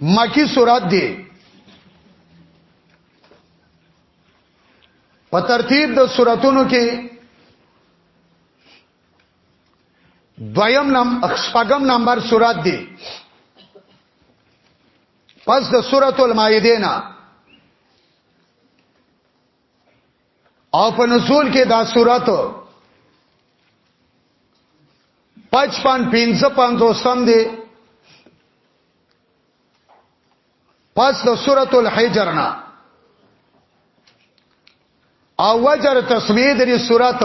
مکی سورات دی په ترتیب د سوراتونو کې دویم نم شپږم نمبر سورات دی پس د سورۃ المائده نه او په نزول کې دا صورت 55 55 سم دی پس د سورۃ الحجر نه او وجر تسمیه د سورۃ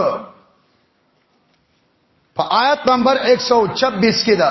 په آیت نمبر 126 کې ده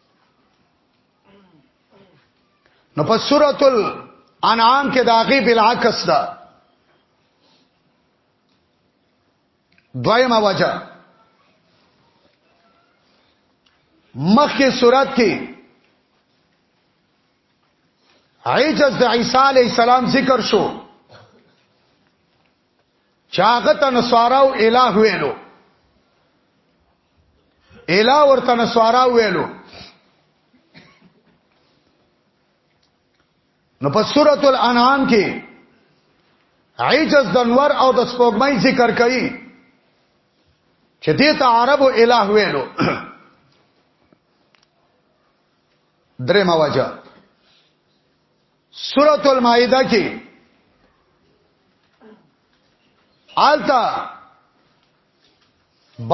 نو په سورۃ الانعام کې داغي بل عکس ده دویمه وجه مخکې سورۃ کې عجز د عیسی علی السلام ذکر شو چاغه ته نصاراو الہ ویلو الہ ورته نصارا ویلو نو په سورۃ الانعام کې عجز دنور او د سپوږمۍ ذکر کړي چې دې ته عربو الہ ویلو درې مواجه سورۃ المائده کې آلتا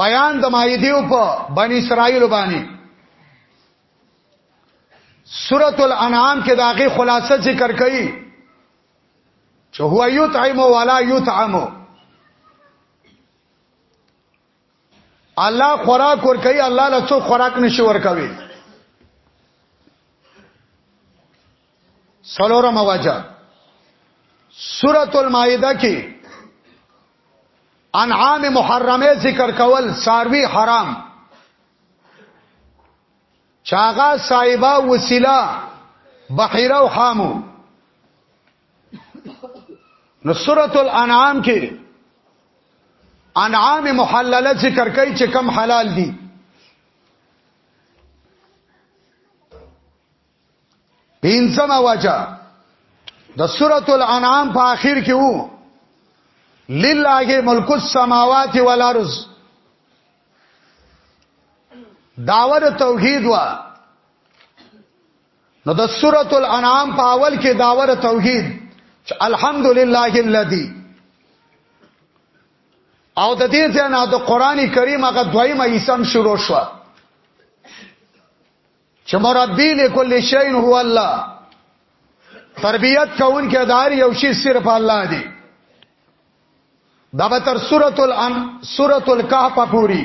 بیان د مائده په بنی اسرائیل باندې سورۃ الانعام کې داغه خلاصه ذکر کړي چې هو یطعم ولا یطعم الله خوراک ور کوي الله له څو خوراک نشي ور کوي سلورم وجه سورۃ المائده کې انعام محرمه ذکر کول ساروی حرام چاغا صاحبہ وسیله بحیره او حامو نو سورۃ الانعام کې انعام محلله ذکر کوي چې کم حلال دي پینځم واچا د سورۃ الانعام په اخر کې وو لله ملک السماوات والارض داور توحید وا نو د سورۃ الانعام په اول کې داور توحید چې الحمدلله الذی او د دې ځنا د قران کریم هغه دویمه ایسم شروع شو چې مربی لكل شیء هو الله تربیت کون کې دار یو شی صرف الله دی دا به تر سورۃ الان سورۃ الکهف پوری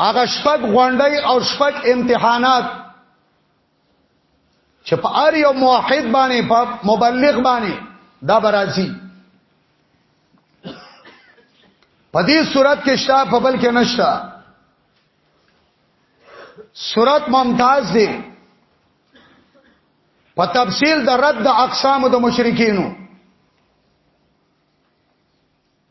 هغه شپږ غونډي او شپږ امتحانات چې په اړ یو موحد باندې په مبلغ باندې دا برازي په دې صورت کې شته په بل کې نشته صورت ممتاز دی په تفصیل د رد د اقسام د مشرکینو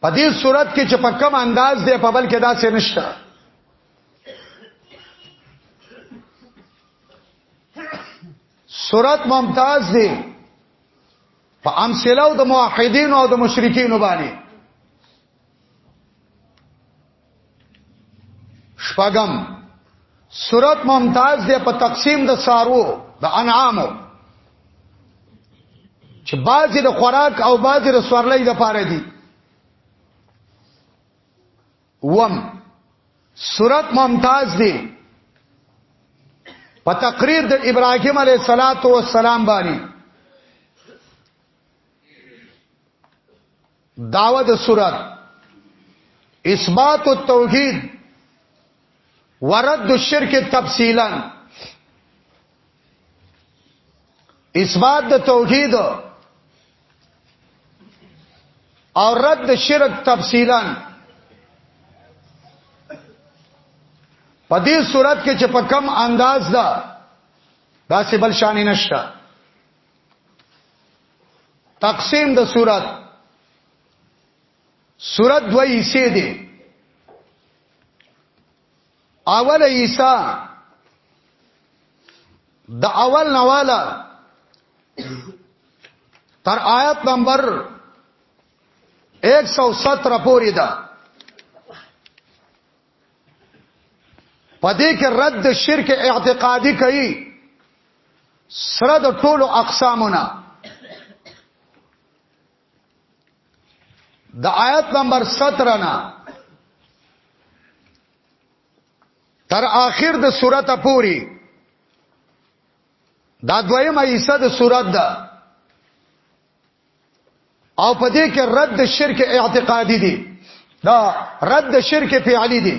په دې صورت کې چې په کم انداز دی په بل کې دا څه نشته صورت ممتاز دی په امثله او د موحدین او د مشرکین باندې شپغم سورت ممتاز ده په تقسیم د سارو د انعامو چې بعضی د خوراک او بعضی د سورلۍ د پاره دي وم سورت ممتاز دی په تقریر د ابراهیم علیه السلام باندې داوه د صورت اثبات التوحید ورد الشرک تفصیلا اثبات د توحید او رد د شرک تفصیلا په دې صورت کې چې په کم انداز دا داسې بل شان نشته تقسیم د صورت صورت دوه حصے دي اول حصہ د اول نواله تر آیت نمبر 117 پوری ده پدې کې رد شرک اعتقادي کوي سره د ټولو اقسامونه د آیت نمبر 17 نه تر آخر د سورته پوری دا دویمه حصہ د سورته ده او په دې کې رد شرک اعتقادي دي دا رد شرک فعلی دي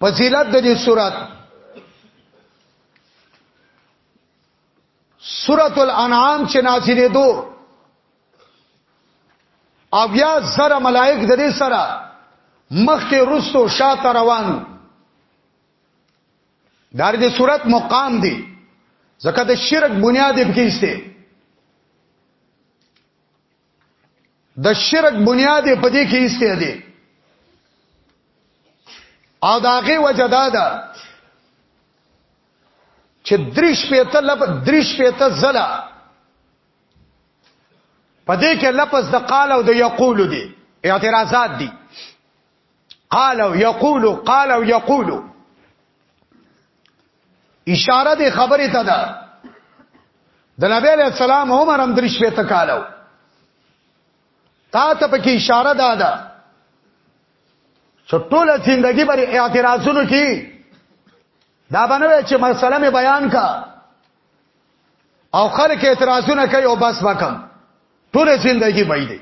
فضیلت د دې صورت سورۃ الانعام چې نازلې دو او بیا زره ملائک د دې سره مخ کې رستو شاته روانو دار دې صورت مقام دی ځکه د شرک بنیاد یې پکېسته د شرک بنیاد یې پدې کې ایسته دی او داغه وجدا ده چې دریش پیته لپ دریش پیته زلا پدې کې لفظ د قال او د یقول دی اعتراضات دي قال او یقول قال او یقول اشاره د خبره ته ده د نبی علیہ السلام عمر هم درش په تکالو تا ته پکې اشاره ده ده ټول زندگی پر اعتراضونو کې دا باندې چې مسله می بیان کا او خلک اعتراضونه کوي او بس وکم ټول زندگی بای دی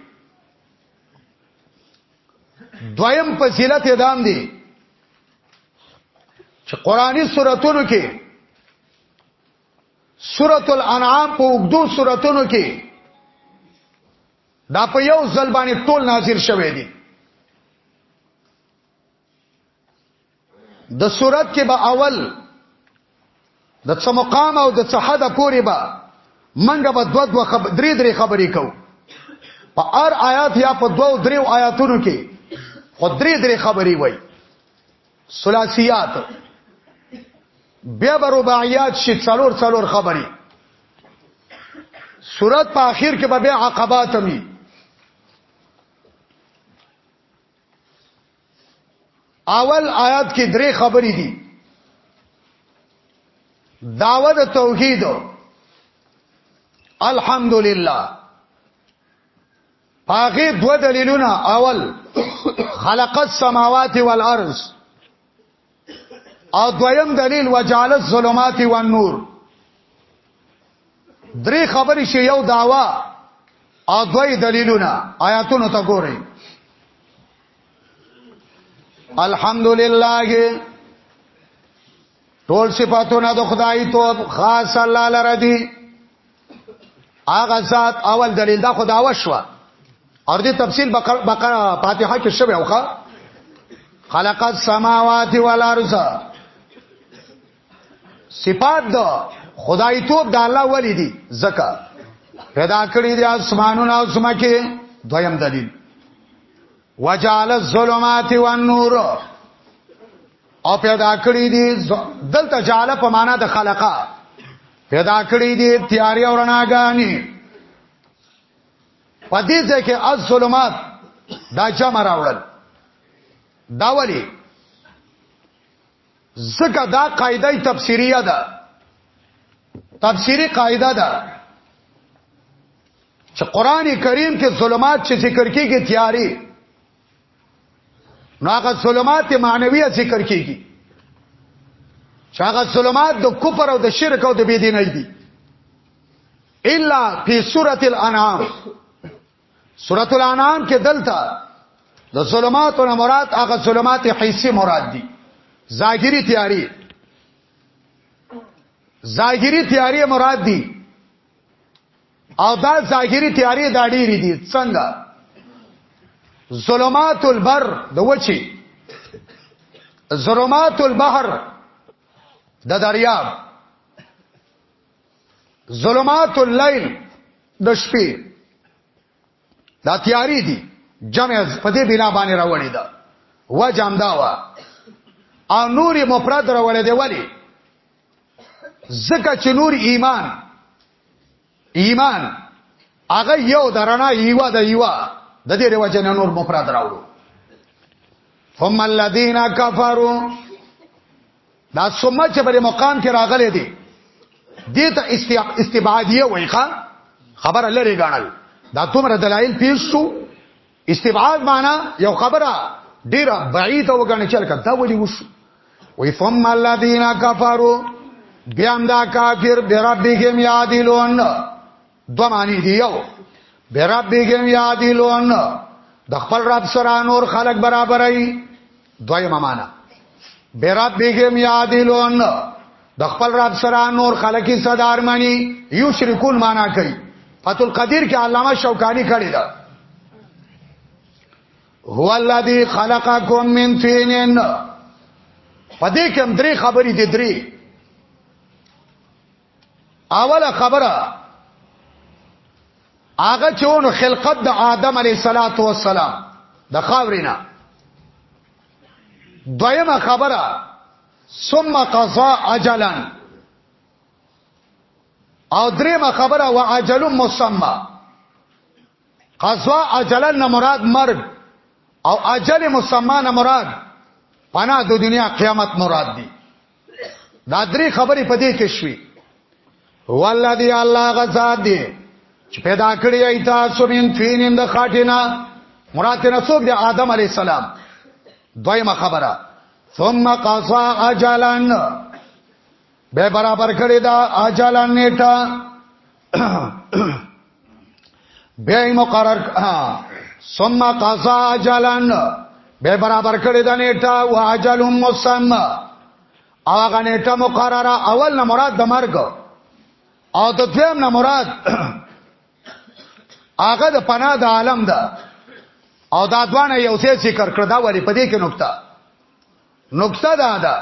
دویم فضیلت دام دی چې قرآنی سوراتونو کې سورۃ الانعام په وګدو سوراتونو کې دا په یو ځل باندې ټول نازل شوه دي د صورت کې به اول د څه مقام او د څه حد پورې به منګه به دو دو خب... درې درې خبرې کو په ار آیات یا په دوو دریو آیاتونو کې خو درې درې خبرې وای ثلاثیات بیا به رباعیات شي څلور څلور خبرې صورت په اخر کې به بیا عقبات می اول آیات کې درې خبرې دي داوود توحید الحمدلله هغه دو دلیلونه اول خلق السماوات والارض او دویم دلیل وجعل الظلمات والنور درې خبرې شی یو داوا او دوی دلیلونه آیاتونو ته ګورئ الحمدلله ټول صفاتونه د خدای توب خاص الله لره دي هغه ذات اول دلیل دا خدا وشوه اور دې تفصیل بقره بقره فاتحه کې شوه اوخه خلق السماوات والارض صفات دو خدای توب د الله ولی دي زکه پیدا کړی دی اسمانونه او سمکه دویم دلیل وجعل الظلمات والنور او پیدا کړی دی دلته جعل په معنا د خلقه پیدا کړی دی تیاری او رڼاګانی په دې ځای کې از ظلمات دا جمع راوړل دا ولی زکه دا قاعده تفسیریه ده تفسیری قاعده ده چې قران کریم کې ظلمات چې ذکر کیږي تیاری نو هغه ظلمات معنویه ذکر کیږي چې هغه ظلمات د کفر او د شرک او د بيدینۍ دي الا فی سوره الانعام سوره الانعام کې دلته د ظلمات او مراد هغه ظلمات حیثی مراد دي ظاهری تیاری ظاهری تیاری مراد دي او دا ظاهری تیاری دا ډیری دي څنګه ظلمات البر د وچی ظلمات البحر د دریاب ظلمات الليل د شپې دا تیاری دي جمع په دې بنا باندې راوړی دا و جام دا وا او نور مفرد راوړی دی ولی زکه چې نور ایمان ایمان هغه یو درنا یو د یو د دې وجه نه نور مفرد راوړو هم الذين كفروا دا ثم چې په مقام کې راغلي دي دې ته استبعادیه وایخه خبره لري غاڼل دا تومره دلایل پیښ شو استبعاد معنا یو خبره ډیره بعیده وګڼي چل کړه دا ولي وشو وی ثم الذين كفروا بیام دا کافر بربهم یادلون دو معنی دی یو بربهم یادلون د خپل رب سره نور خلق برابرای دویمه معنا برب بهم یادلون د خپل رب سره نور خلقی صدر منی یو شرکون معنا کوي فتل قدیر کې علامه شوکانی کړی دا هو الذی خلقکم من طین پدې کوم درې خبرې دي درې اوله خبره هغه چونو خلقت د آدم علی صلوات و سلام د خاورینا دویمه خبره ثم قضا اجلا او دریمه خبره وا اجل مسمى قضا اجلا نه مراد مرګ او اجل مسمى نه مراد پنا د دنیا قیامت مراد دی دا درې خبرې په دې کې شوي والذي الله غزا دي چې پیدا کړی ای تاسو من فینم د خاټینا مراد نه څوک دی آدم علی السلام دویمه خبره ثم قصا اجلن به برابر کړی دا اجلن نیټه به مقرر ثم قضا اجلن به برابر کړی دا نیټه او اجل مسمى هغه نیټه مقرره اول نه مراد د مرګ او د دویم نه مراد هغه د پناه د عالم ده او دا دوانه یو څه ذکر کړ دا ولی په دې کې نقطه نقطه دا ده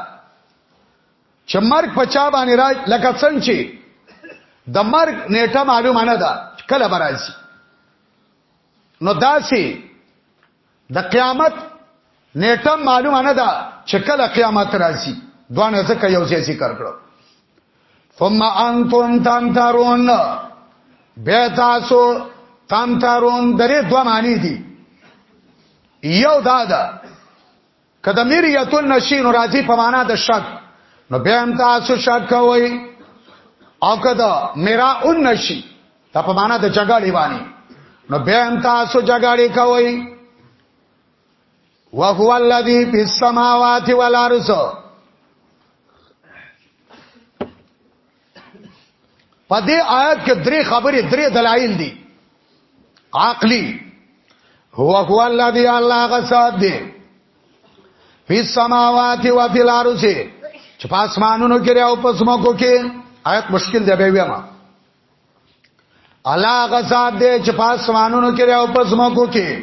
چې مرګ په چا باندې راځي لکه څنګه چې د مرګ نیټه معلومه نه ده کله به راځي نو داسې د قیامت نیټه معلومه نه ده چې کله قیامت راځي دوه نه ځکه یو ځای ذکر کړو ثم انتم تمترون بیا تاسو تمترون درې دوه معنی دي یو دا ده که د مریتون نشي نو راځي په معنا د شک نو بیا هم تاسو شک کوئ او که د میرا اون نشي دا په معنا د جګړې باندې نو بیا هم تاسو جګړې کوئ وهو الذی فی السماوات والارض په دې آیات کې درې خبرې درې دلایل دي عقلی هو هو الذی الله غصاد دی فی السماوات و فی الارض چې په اسمانونو کې او په سمکو کې آیت مشکل دی به ویما الله غصاد دی چې په اسمانونو کې او په سمکو کې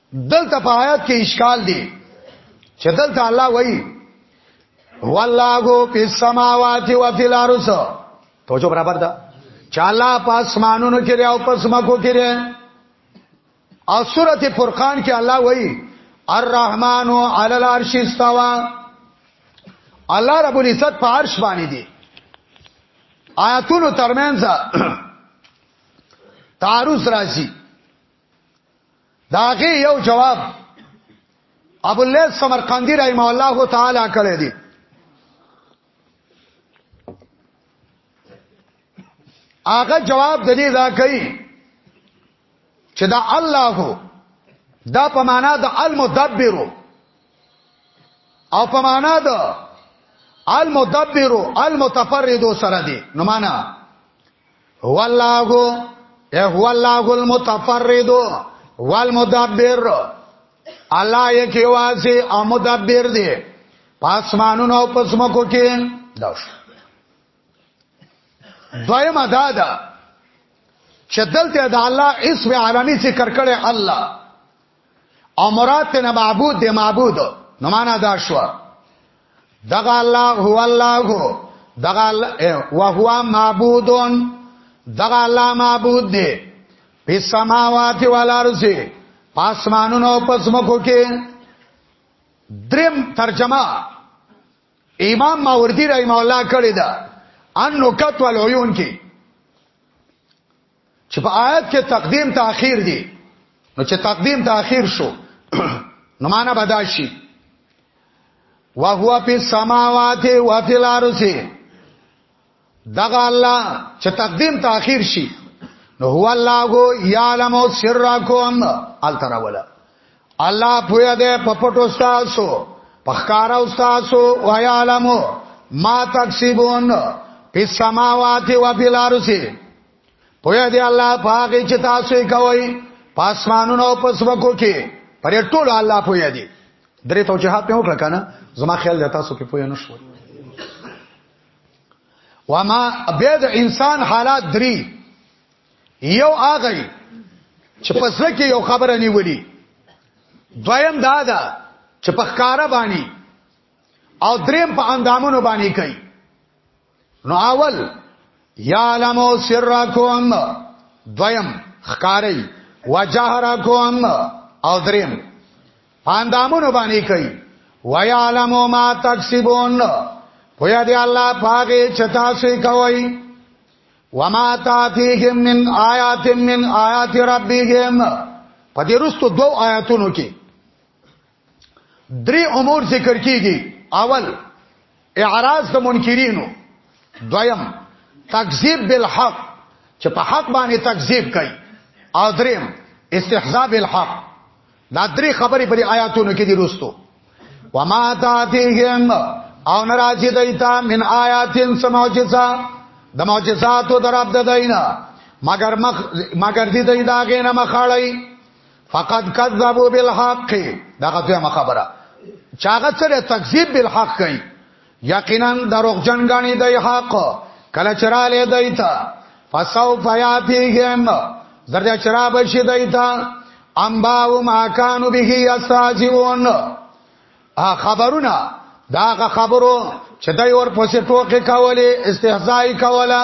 دلته په آیات کې اشکال دی چې دلته الله وایي والله فی السماوات و فی الارض توجه برابر ده چې الله په اسمانونو کې او په سمکو کې او سورته فرقان کې الله وایي الرحمن علی العرش استوا الله رب العزت په عرش باندې دی آیاتونو ترمنځ تعارض راځي داغه یو جواب ابو الله سمرقندی رحم الله تعالی کړی دی هغه جواب د دې دا کوي چې دا الله دا په معنا د المدبر او په معنا د المدبر المتفرد سره دی نو معنا هو الله هو الله المتفرد والمدبر الله یک یوازې او مدبر دی پاسمانونو او پسمکو کې دا شو دویم ادا ده چې دلته د الله اسم عالمي ذکر کړي الله او مراد ته معبود دی معبود نو معنا دا شو دغه الله هو الله دغه الله او هو معبودون دغه الله معبود دی په سماوات او الارض پاسمانونو پسمکو کې دریم ترجمه امام ماوردی رحم الله کړی دا ان نکت والعیون کې چې په آیت کې تقدیم تاخير دی نو چې تقدیم تاخير شو نو معنا بداشي وهو په سماوات او فی الارض دغه الله چې تقدیم تاخير شي نو هو الله یعلم سرکم التراولا الله پویا ده په پټو تاسو په ښکارا او تاسو وایا علمو ما تکسبون په سماوات او په الارض پویا ده الله پاک چې تاسو یې کوي پاسمانونو او پسمکو کې پر ټول الله پویا دي درې توجيهات په وکړه کنه زما خیال ده تاسو په پویا نشو وما بيد انسان حالات دري یو هغه چې په ځل کې یو خبره نیولې دویم دا ده چې په ښکارا باندې او دریم په اندامونو باندې کوي نو اول یعلم سرکم دویم ښکاری وجهرکم او دریم په اندامونو باندې کوي ویعلم ما تکسبون پویا دی الله پاګه چتا سي کوي وما تاتيهم من آیات من آیات ربهم په دې رستو دو آیاتونو کې درې امور ذکر کیږي اول اعراض د منکرینو دویم تکذیب بالحق چې په حق باندې تکذیب کوي او دریم استحزاء بالحق دا درې خبرې په آیاتونو کې دي وروسته وما تاتيهم او نراجی دیتا من آیاتین سموجزا د معجزاتو در عبد دینا مگر مخ مگر دی دی داګه نه مخاړی فقط کذبوا بالحق دغه ته خبره چاغه سره تکذیب بالحق کوي یقینا دروغجن غنی دی حق کله چراله دیتا فسو فیاتیهم زرد چرا بشی دیتا انباو ما کانو به یستاجون خبرونه داغه خبرو چې دای ور پسې ټوکې کولې استهزاء کوله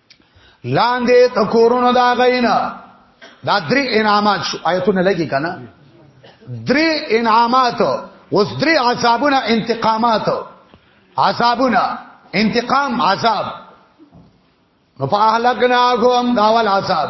لاندې تکورونو دا غینا دا درې انعامات شو آیتونه لګي کنه درې انعامات اوس درې عذابونه انتقامات عذابونه انتقام عذاب نو په اهلکناهم داول عذاب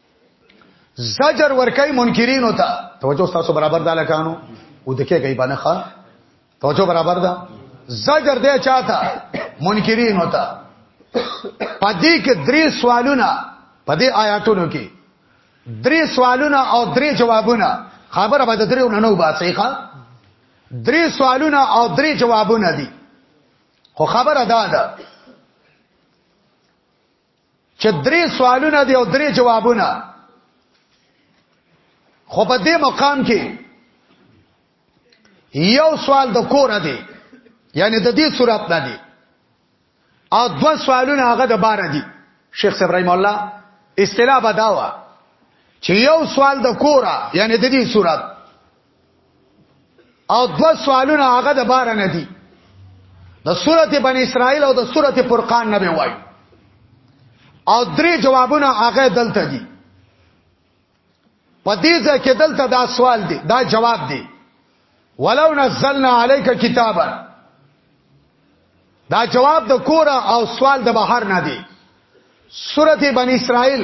زجر ورکای منکرین وتا توجه تاسو برابر ده لکانو او دکې گئی باندې ښا توجه برابر ده زجر دې چاته منکرین وتا پدې کې درې سوالونه پدې آیاتونو کې درې سوالونه او درې جوابونه خبره به درې وننو باسي ښا درې سوالونه او درې جوابونه دي خو خبره دا ده چې درې سوالونه دی او درې جوابونه خو په دې مقام کې یو سوال د کور دی یعنی د دې صورت نه دی او دو سوالونه هغه د بار دي شیخ ابراهیم الله اصطلاح بداوا چې یو سوال د کوره یعنی د دې صورت او دو سوالونه هغه د بار نه دي د سورته بنی اسرائیل او د سورته فرقان نه به وای او درې جوابونه هغه دلته دي په دې ځکه دلته دا سوال دی دا جواب دی ولو نزلنا عليك كتابا دا جواب د کور او سوال د بهر نه دی سورته بنی اسرائیل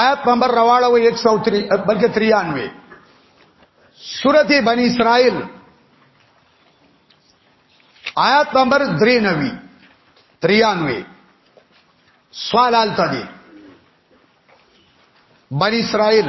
آیات نمبر رواړه و 103 بلکې 93 سورته بنی اسرائیل آیات نمبر 93 93 سوال آلته دی بنی اسرائیل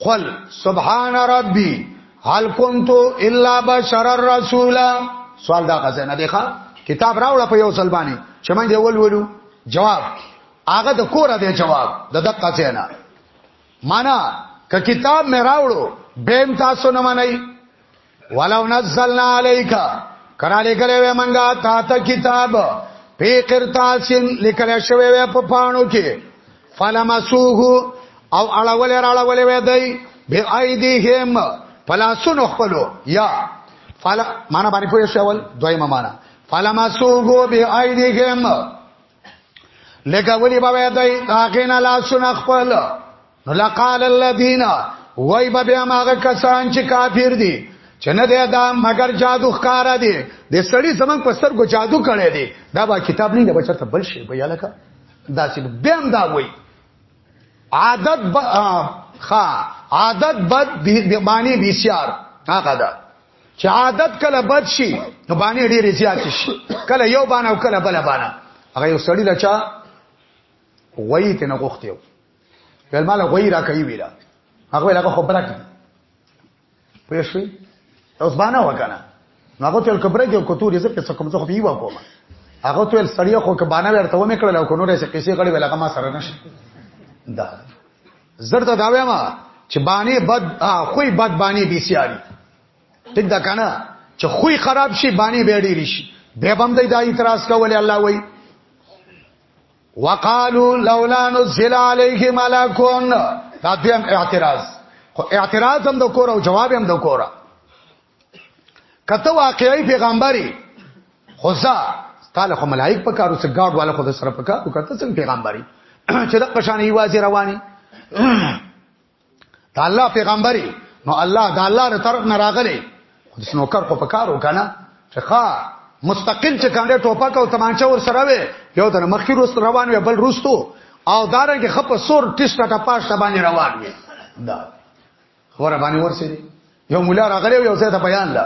قل سبحان ربي هل كنت الا بشر الرسول سوال دا غزه نه دی ښا کتاب راوړه په یو ځل باندې چې موږ دی ول ولو جواب هغه د کوره دی جواب د دقه څنګه معنا ک کتاب مې راوړو بهم تاسو نه منئ ولو نزلنا عليك کرا لیکلې وې منګه تا ته کتاب په قرطاسین لیکل شوی وې په پانو کې فلمسوه او اړولې راړولې وې دی به ايديهم فلاسونو خپلو یا فل معنا باندې پوه شول دویمه معنا فلمسوه به ايديهم لګولې به دی هغه نه لاسونه خپل نو لقال الذين وای به بیا ماغه کسان چې کافر دي چې نه دی دا مگر جادو ښکارا دي د سړی زمنګ په سترګو جادو کړي دي دا با کتاب نه بچر ته بل شي بیا لکه دا چې بیا دا وای عادت ب... خا عادت بد به معنی بسیار هغه دا چې عادت کله بد شي نو باندې ډېر زیات شي کله یو باندې او کله بل باندې هغه یو سړی لچا وای ته نه غوښتیو ویل مال غوی را کوي ویلا هغه لکه خبره کوي پوه شئ اوس باندې وکنه نو هغه تل کبره کې کوتوري زه پیسې کوم زه خو پیوا کوم هغه تل سړی خو که باندې ورته و میکړل او کو نو رسې پیسې غړي ویلا ما سره نشي دا زرته دا وایم چې باندې بد خوې بد باندې بیسیاري ټیک دا کنه چې خوې خراب شي باندې بیډې ریشي به بم دای دا اعتراض کول الله وایي وقالو لولا نزل عليه ملک دا دیم اعتراض خو اعتراض هم د کور او جواب هم د کور کته واقعي پیغمبري خدا تعالی خو ملائک په کارو څخه گاډ والا خو د سره په کارو کته څنګه پیغمبري چې د قشان ایوازي رواني دا الله پیغمبري نو الله دا الله تر طرف نه راغلي د سنوکر په پکارو کنه چې ښا مستقل چې کنده ټوپک او تمانچه ور سره وي یو د مخکې روس روان وي بل روستو او دارنګ خپ سور ټیس ټا پاش ته باندې روان وي دا خبره باندې ورسېږي یو مولا راغلی یو څه ته بیان لا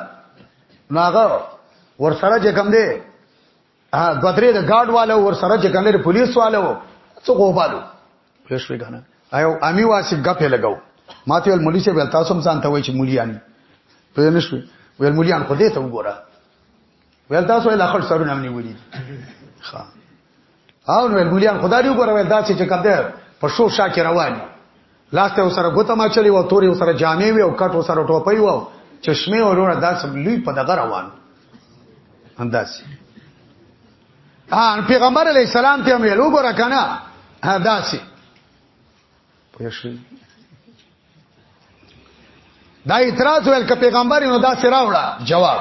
ناغه ور سره چې کم دی ها دوه درې د ګارد والو ور سره چې کنه پولیس والو څه غوبالو پېښ وګانه ایو امی واسي غپې لګاو ماته ول مولوی صاحب تاسو هم ځان ته وای چې مولیان په نشو ویل مولیان خو دې ته وګوره ویل تاسو له خپل سرونه منی ولید ها او نو ویل مولیان خدای دې وګوره ویل دا چې کده په شو شاکر رواني لاس ته سره ګوته ما چلی و تورې سره جامې وي او کټو سره ټوپۍ و چشمه وروړه داس لوی په دغه روان انداز ان پیغمبر علی السلام ته ویل وګوره کنه داسي پوه شئ دا اعتراض ویل ک پیغمبر نو دا سراوړه جواب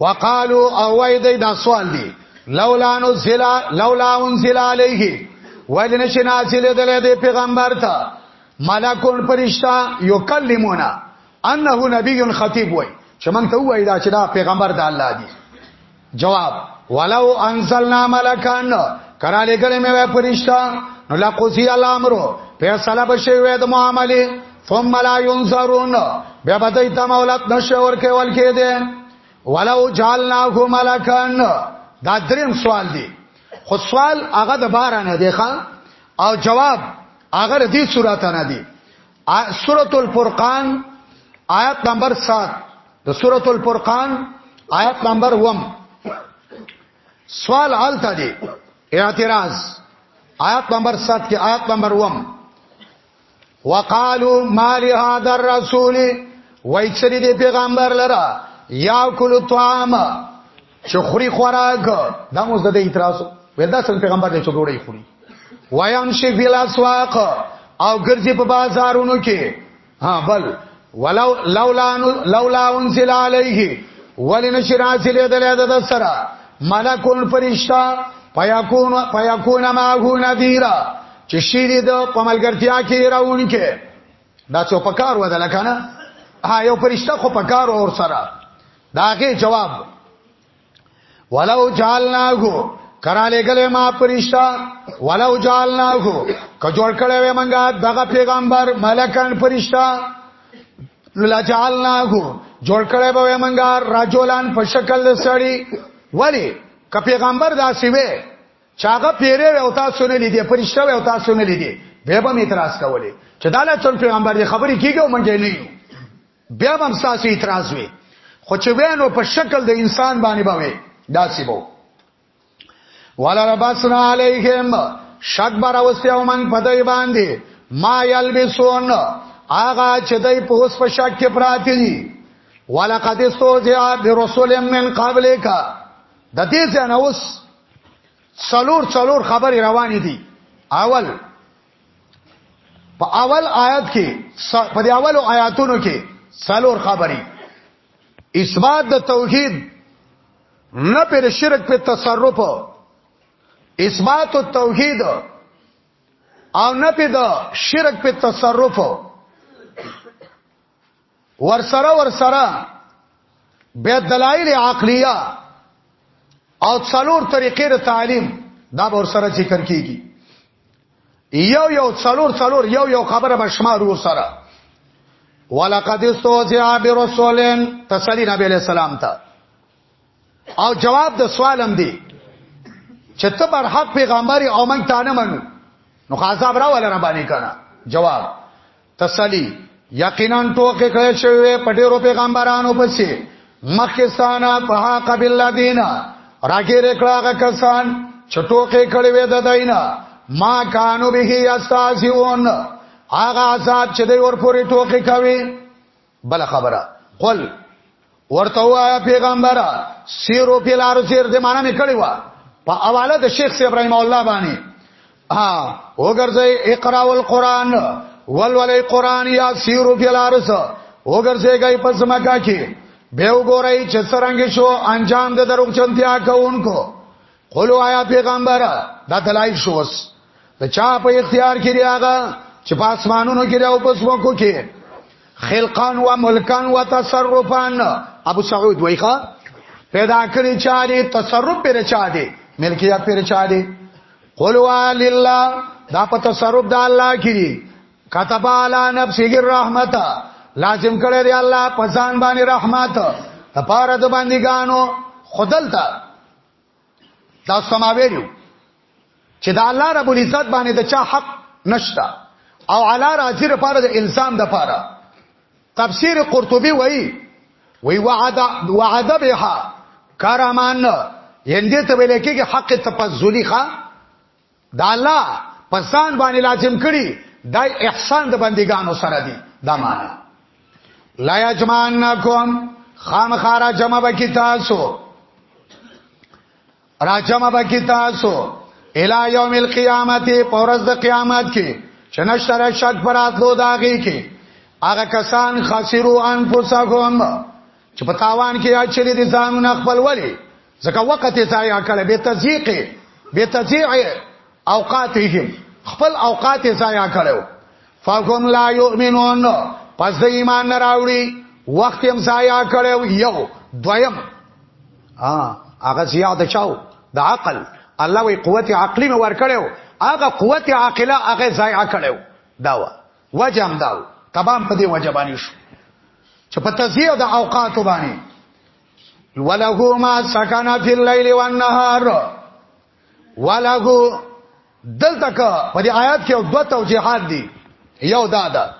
وقالو او وای دی دا سوال دی لولا نزل لولا انزل علیه ولی نشی نازل دل دی پیغمبر ته ملکون پرشتہ یکلمونا انه نبی خطیب وای چې مونږ ته وای دا چې دا پیغمبر د الله دی جواب ولو انزلنا ملکان کرا لګلې مې پرشتہ نو لا قضی الامر فیصله بشوي د معاملې ثم لا ينصرون بیا به دای ته مولات نشور کې ول کې دي ولو جعلناه ملکان دا دریم سوال دی خو سوال هغه د بار نه دی ښا او جواب هغه دې صورت نه دی سورۃ الفرقان آیت نمبر 7 د سورۃ الفرقان آیت نمبر 1 سوال حل ته دی اعتراض آیت نمبر 7 کې آیت نمبر 1 وقالو ما لهذا الرسول وای چری دی پیغمبر لرا یا کل طعام چې خوري خوراک دا موږ د اعتراض ویل دا څنګه پیغمبر دی چې ډوډۍ خوري وایام شي فی الاسواق او ګرځي په بازارونو کې ها بل ولو لولا لولا انزل علیه ولن شراسل دل د سره ملکون فرشتہ فیکون فیکون ما هو نذیرا چې شیری د پملګرتیا کې راوونی کې دا څو پکار و دل کنه ها یو پرشتہ خو پکار اور سره داګه جواب ولو جالناغو کراله ګله ما پرشتہ ولو جالناغو کجور کړه وې منګه دغه پیغمبر ملکان پرشتہ لجالناغو جوړ کړه به منګه رجولان په شکل سړی ولی که پیغمبر داسې وې چاغه پیره وي او تاسو نه لیدي پرشته وي او تاسو نه لیدي به به اعتراض کولې چې دا له څل پیغمبر دی خبرې کیږي او مونږ نه یو بیا هم تاسو اعتراض وي خو چې وینو په شکل د انسان باندې باوي داسې بو ولا ربسنا علیهم شک بر اوسته او من پدای باندې ما یلبسون آغا چې دای په اوس په شک کې پراتی دي ولقد استوزع برسول من قبلک د دې ځنه اوس څلور څلور خبرې روانې دي اول په اول آیات کې په دې اولو آیاتونو کې څلور خبرې اثبات د توحید نه پر شرک په تصرف اثبات التوحید او نه په د شرک په تصرف ورسره ورسره به دلایل عقلیه او څلور طریقې د تعلیم دا به ورسره ذکر کیږي یو یو څلور څلور یو یو خبره به شمار ور سره ولقد استوزع برسولن تسلی نبی علیہ السلام ته او جواب د سوالم دی چې ته بر حق پیغمبري او موږ تا نه منو نو خاصاب را ولنه باندې کنه جواب تسلی یقینا ټوکې کړې شوی په ډیرو پیغمبرانو پسې مخکستانه په حق بالله دینا راګیره کړه کسان چې ټوکې کړې وې د دینه ما کانو به استاسیون هغه عذاب چې دوی ورپورې ټوکې کوي بل خبره قل ورته وایا پیغمبر سیرو په لار سیر دې معنی نه کړی و په حواله د شیخ سی ابراهیم الله باندې ها وګرځي اقرا والقران ولولې قران یا سیرو په لار سره وګرځي گئی پس مکه کې به وګورئ چې څنګه شو انجام د دروغ چنتیا کوونکو قولو آیا پیغمبر دا دلایل شو وس د چا په اختیار کې دی هغه چې په اسمانونو کې او په سمکو کې خلقان و ملکان و تصرفان ابو سعود وایخه پیدا کړی چا دی تصرف پر چا دی ملکیت پر چا دی قولوا لله دا په تصرف د الله کې دی كتب على نفسه الرحمت لازم کړی دی الله په ځان باندې رحمت لپاره د باندې ګانو خدلته دا سما ویلو چې دا الله رب العزت باندې د چا حق نشتا او علا راضی لپاره د الزام د لپاره تفسیر قرطبي وایي وی وعد وعد بها کرمان یندې ته ویل کېږي حق تفضلی ښا دا الله پسان باندې لازم کړي دا احسان د بندګانو سره دی دا معنا لا یجمعنکم خامخا را جمع بکی تاسو را جمع بکی تاسو الى یوم القیامت پورز د قیامت کې چنشتر شک برات لو داغي کې هغه کسان خسرو انفسهم چې په تاوان کې اچلي دي ځانونه خپل ولي ځکه وخت یې ضایع کړی به تضیق به تضیع اوقاتهم خپل اوقات یې ضایع کړو فهم لا یؤمنون پس د ایمان نه راوړي وخت یې ضایع کړو یو دویم ا هغه زیاده چاو د عقل الله وی قوت عقلی مې ور کړو هغه قوت عاقله هغه ضایع کړو داوا وجه هم داو تمام په دې وجه باندې شو چې په تضیع د اوقات باندې ولهو ما سکن فی الليل والنهار ولهو دلته که په دې آیات کې دوه توجیهات دي یو دا ده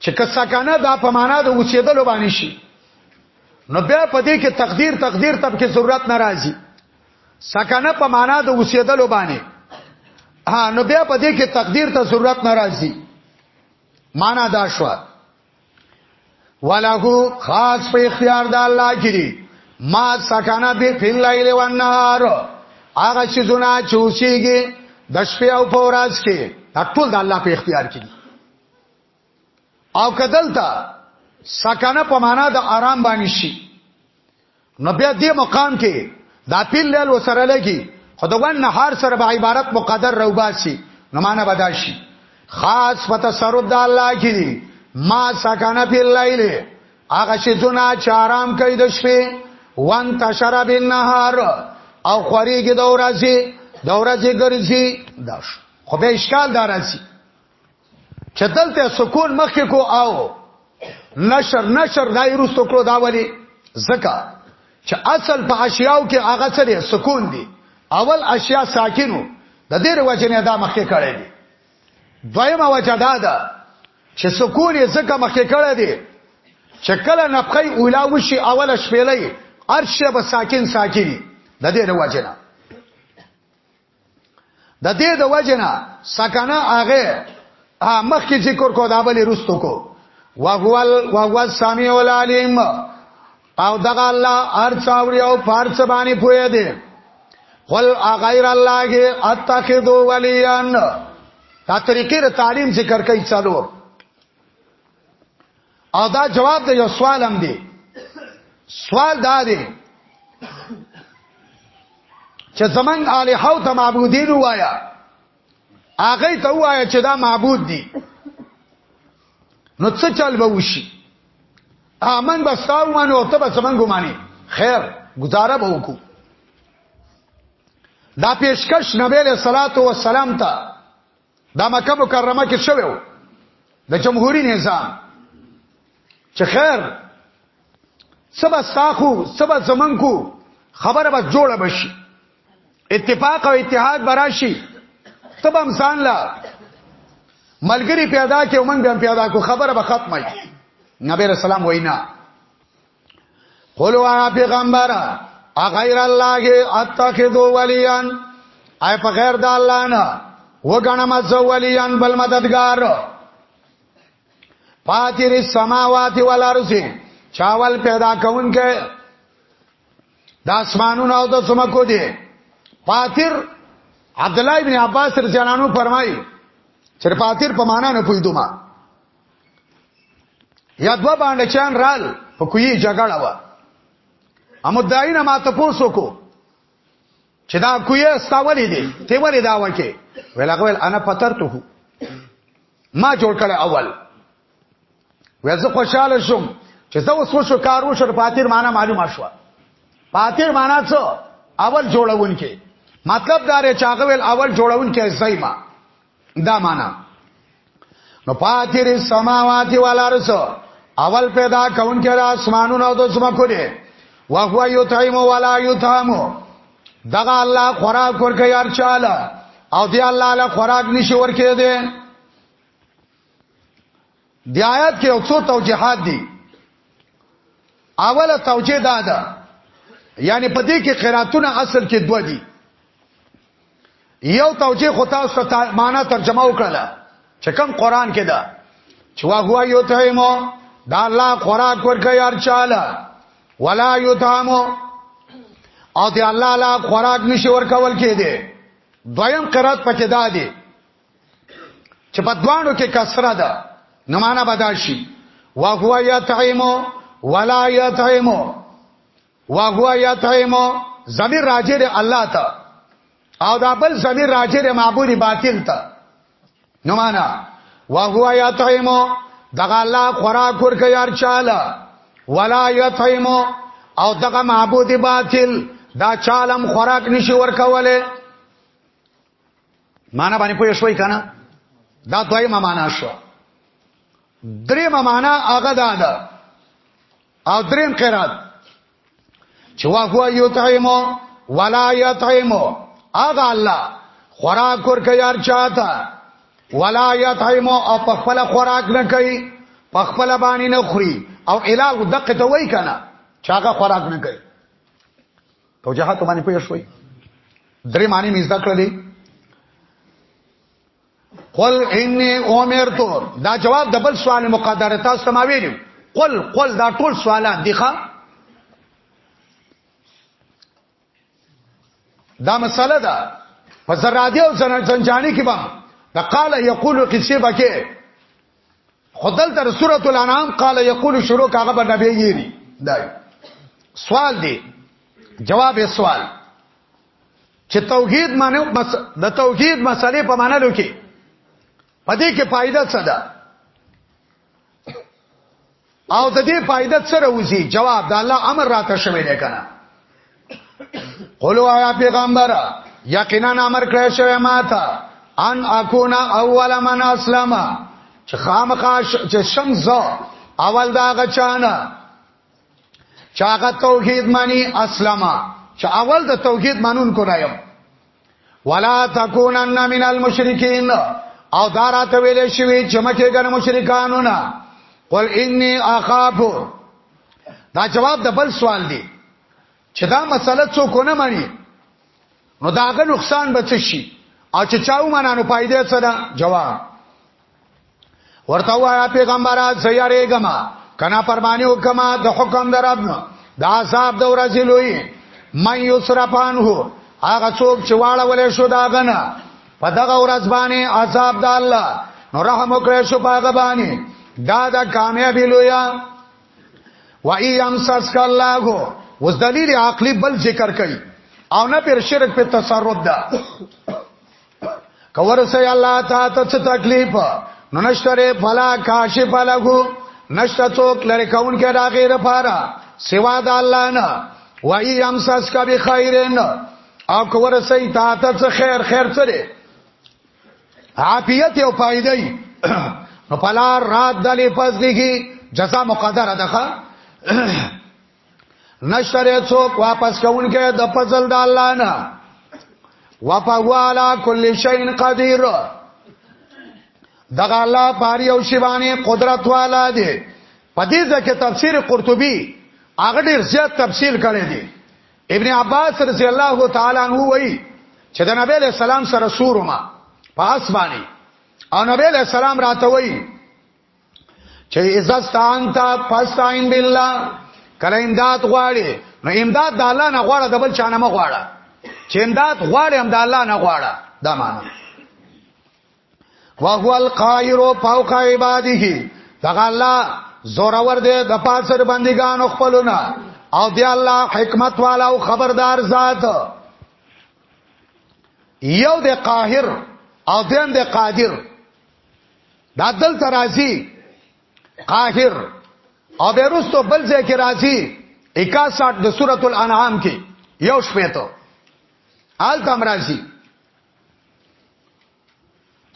چې که سکانه دا په معنا د اوسېدلو باندې شي نو بیا په دې کې تقدیر تقدیر تب کې ضرورت ناراضي سکانه په معنا د اوسېدلو باندې ها نو بیا په دې کې تقدیر ته ضرورت ناراضي معنا دا شو ولهو خاص په اختیار د الله کې دي ما سکانه به فی الليل و النهار هغه چې زونه چوسیږي د شپې او په ورځ کې دا ټول د الله په اختیار کې دي او کدلتا سکانه په معنا د آرام باندې شي نو بیا دې مقام کې دا پیل لیل وسره لګي خو د ون نهار سره به عبارت مقدر روباسي نو معنا بداشي خاص په تصرف د الله کې دي ما سکانه په ليل هغه شي زونه چارام کوي د شپې وان تشرب النهار او خوريږي د ورځې د ورځې ګرځي داش خو به اشکال داراسي چې دلته سکون مخکې کو او نشر نشر دای رستو کړو دا ولی زکا چې اصل په اشیاو کې هغه سره سکون دی اول اشیا ساکینو د دې وجه نه دا مخکې کړی دی دویمه وجه دا ده چې سکون یې زکه مخکې کړی دی چې کله نفخه اولا وشي اول شپېلې ارشه به ساکن ساکینی د دې وجه نه د دې د وجنه سکنه هغه مخ کې ذکر کو دا بلې رستو کو وغول وغول سميع العليم او دغه الله هر څاوري او فارس باندې پوهه دي قل غیر الله کې اتخذو ولیان دا طریقې د تعلیم ذکر کوي څلور او دا جواب د یو سوال هم دی سوال دا دی چې زمنګ الہ او ته معبودین وایا هغه ته وایا چې دا معبود دي نو څه چل به وشي امن بساو مانو او ته به زمنګ ګمانه خیر گزاره به وکړو دا پیشکش نبی له صلوات و سلام ته دا مکه مکرمه کې شوی و د جمهوریت نظام چې خیر سبا ساخو سبا زمنګ کو خبره به جوړه بشي اتفاق او اتحاد براشي تب هم ځان لا ملګری پیدا کې ومن به پیدا کو خبره به ختمه نبی رسول الله وینا قولوا پیغمبر اغیر الله اتخذو ولیان ای په غیر د الله نه وګڼم زو ولیان بل مددگار فاتر السماوات والارض چاول پیدا کون کې د اسمانونو او د سمکو دی فاتر عبد الله ابن عباس رضی الله عنه فرمایي چې فاتر په معنا نه پوي دوما یا دو باندې چان رال په کوی جګړه و امداین ما ته پوسو کو چې دا کوی استاولې دي ته ولې دا وکه ویل هغه ویل انا پترته ما جوړ کړ اول ویل زه خوشاله شوم چې زه اوس وشو کار وشو پاتیر معنا معلومه شو پاتیر معنا څه اول جوړون کې مطلب دا رې چاغویل اول جوړون کې زایما دا معنا نو پاتیر السماوات والارض اول پیدا کون کې را اسمانونو او د زمکو دي وهو یطعم ولا یطعم دغه الله خوراک ورکي هر چاله او دی الله له خوراک نشي ورکي دي دی آیات کې یو څو توجیهات دي اوله توجیه دا ده یعنی په دې کې قراتونه اصل کې دوه دي یو توجیه خو تاسو ته معنا ترجمه وکړه چې کوم قران کې ده چې وا هو یو ته مو دا الله خوراک ورکړي یار چاله ولا یتامو او دی الله لا خوراک نشي ورکول کېده دویم قرات پکې دادي چې په دوانو کې کسره ده نو معنا بداشي وهو یطعم ولا یطعم وهو یطعم زمير راجر الله ته او دا بل زمير راجر معبود باطل ته نو معنا وهو یطعم دغه الله خوراک ورکه یار چاله ولا یطعم او دغه معبود باطل دا چالم خوراک نشي ورکوله معنا باندې پوه شوي کنه دا دوی معنا شو درې معنا هغه دا ده او دریم قرات چې وا هو یو تایمو ولا یتایمو هغه الله خوراک ور کوي هر چاته ولا یتایمو او په خپل خوراک نه کوي په خپل باندې نه خوري او الهو دقه ته وای کنه چاغه خوراک نه کوي توجيهات باندې پوه شوي درې معنی مې زده کړلې قل انی عمرت دا جواب د بل سوال مقدره تاسو ما ویلو قل قل دا ټول سوالات دي ښا دا مسله ده په زرادی او زنجانی کې به د قال یقول قصې بکې خدل تر سورۃ الانعام قال یقول شروع کاغه به نبی یری دای سوال دی جواب یې سوال چې توحید معنی مس... د توحید مسلې په معنی لو کې پدې کې فائدہ څه ده او د دې فائدت سره وزي جواب د الله امر راته شوی دی کنه قولوا یا پیغمبر یقینا امر کړی شوی ماته ان اكونا اول من اسلم چې خامخا چې شمز اول دا غچانا چاغه توحید معنی اسلمه چې اول د توحید مانون کو رایم ولا تکونن من المشرکین او دارات ویلې شوی چې مکه ګن مشرکانو نه قل انی اخاف دا جواب د بل سوال دی چې دا مسله څوک نه مانی نو داغه نقصان به څه شي او چې چاو مانانو پایدې څه ده جواب ورته وایا پیغمبره زیاره ګما کنا پرمانی وکما د حکم در رب نو دا عذاب د ورځې لوی من یسرفان هو هغه څوک چې واړه ولې شو دا غنه په دغه ورځ باندې عذاب د الله نو رحم وکړې شو پاګه باندې دا د کامیابی لویا و ایم سس کلا کو وس دلیل عقلی بل ذکر کړي او نه پر شرک په تصرف ده کور سي الله تا ته څه تکلیف نو نشتره فلا کاشف لهو نشته څوک لری کون کې دا غیر پارا سوا د الله نه وای امساس کا به خیرن او کور سي تا ته څه خیر خیر سره عافیت او پایدای نو فلا راد دلی فضلږي جزاء مقدره ده نشتره څوک واپس کوونکې د فضل د الله نه وفهو علا کل شین قدیر دغه الله باری او شیوانی قدرت والا دی په دې ځکه تفسیر قرطبی هغه ډیر زیات تفصیل کړی دی ابن عباس رضی الله تعالی عنہ وایي چې د نبی له سلام سره سورما پاس باندې او نبی له سلام راته وایي چې اذا استعنت فاستعن بالله کله امداد غواړي نو امداد د الله نه غواړه د بل چا نه مغواړه چې امداد غواړي هم د الله نه غواړه دا معنا وهو القاهر فوق عباده دغه الله زورور دی د پاسر بندګانو خپلونه او دی الله حکمت والا او خبردار ذات یو د قاهر او دیم د قادر دا دل ترازی قاهر او بیرستو بل ځای کې راځي 61 د سورۃ الانعام کې یو شپېته آل تم راځي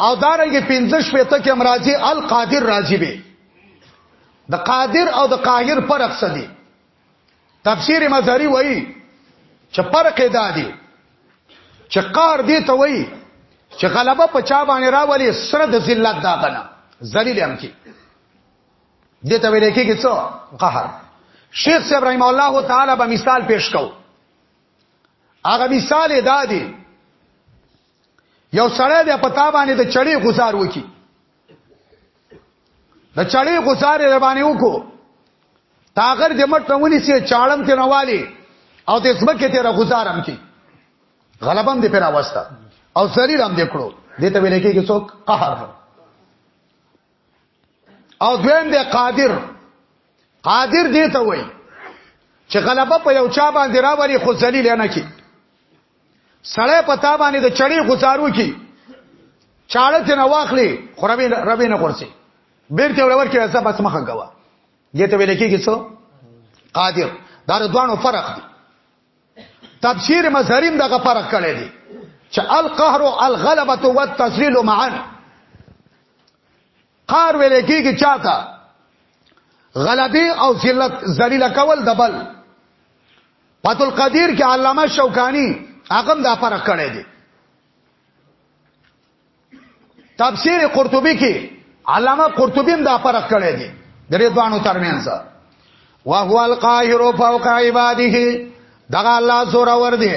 او دارنګه 15 شپېته کې امراضي القادر راځي به د قادر او د قاهر فرق څه دی تفسیر مظهری وایي چې فرق دا دی چې قار دی ته وایي چې غلبه په چا باندې راولي سره د ذلت دا غنه ذلیل هم کی دې ته ویل کېږي څو قهر شیخ صاحب رحم الله تعالی به مثال پیش کو هغه مثال دا دی یو سړی د پتا باندې د چړې گزار وکي د چړې غزارې د باندې وکړو تاغر د مټ نمونی سي چاړم ته نوالی او د سمکه ته غزارم کی غلبم دې پر اوستا او ذلیل هم دې کړو دې ته ویل کېږي څوک قهر او دویم دې قادر قادر دې ته وایي چې غلبه په یو چا باندې راوړي خو ذلیل نه کی سړی په تا باندې د چړې غزارو کی چاړه ته نه واخلي خو ربي ربي نه خورسي بیرته ورور کې ځه بس مخه غوا دې ته ویل کېږي څو قادر دا دوانو فرق دی تفسیر مظهریم دغه فرق کړی دی چې القهر او الغلبه والتذلیل معا قار ویل کېږي چاته غلبي او ذلت ذلیل کول دبل پتل قدیر کې علامه شوکانی هغه دا فرق کړی دی تفسیر قرطبی کې علامه قرطبی دا فرق کړی دی د ریدوانو ترمنځ وهو القاهر فوق عباده دغه الله زور ور دي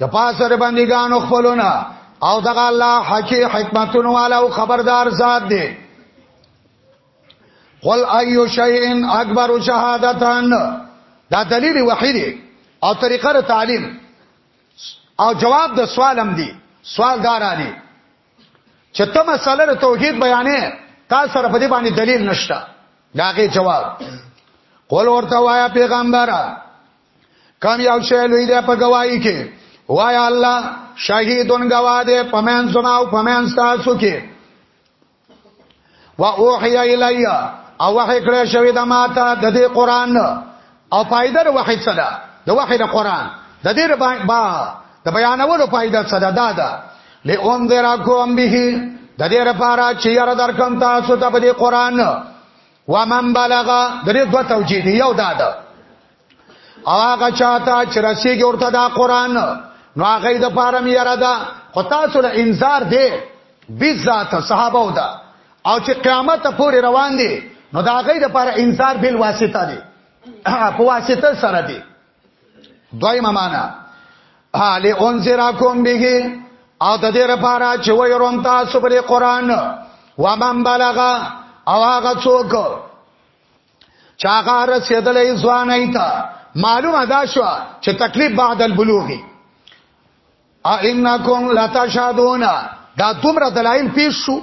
د پاسه د بندګانو خپلونه او دغه الله حکی حکمتون والا او خبردار ذات دی قل ایو شیء اکبر شهادتان دا دلیل وحی دی او طریقه تعلیم او جواب د سوالم دی سوال دارانی چې ته مسله د توحید بیانې تا سره په دې باندې دلیل نشته داګه جواب قول ورته وایا پیغمبر کم یو شی لوی دی په گواہی کې وایا الله شهیدون گواه دی پمن زما او پمن تاسو کې و اوحی الی او وحی کړه شوی د ماته د دې قران او فائدہ د وحی څه ده د وحی د قران د دې با د بیانولو فائدہ څه ده دا ده لئنذرکم به د دې لپاره چې یار درکم تاسو ته په دې قران و من بلغ د دې دوه توجیه دی یو دا ده او هغه چاته چې رسیږي ورته دا قران نو هغه د پاره مې یاره ده خو تاسو له انذار دی بذات صحابه ودا او چې قیامت پورې روان دي نو دا هغه د پاره انذار بل واسطه دی په واسطه سره دی دوی ممانا حال انذراکم به او د دې لپاره چې وای روم تاسو پر قران و من بلغا او هغه څوک چاغه رسیدلې ځوان ایتا معلومه دا شو چې تکلیف بعد البلوغي انکم لتشهدون دا دومره دلایل پیش شو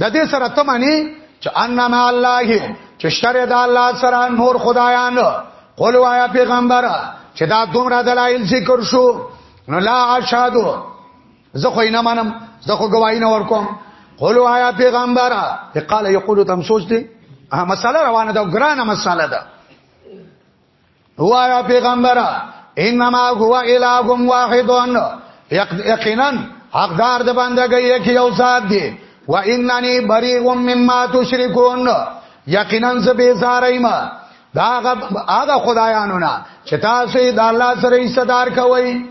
د دې سره ته معنی چې انما الله چې شر د الله سره نور خدایان قول وایا پیغمبر چې دا دومره دلایل ذکر شو نو لا اشهدو زه خو نه منم زه خو گواہی نه ورکوم قولوا آیا پیغمبر قال یقول تم سوچ دی مساله روانه ده ګرانه مساله ده وایا پیغمبر انما هو اله واحد یقینا حقدار د بندګۍ یک یو ذات دی و اننی بریء مما تشركون یقینا زبیزارایم دا هغه خدایانو نه چې تاسو د الله سره صدر کوي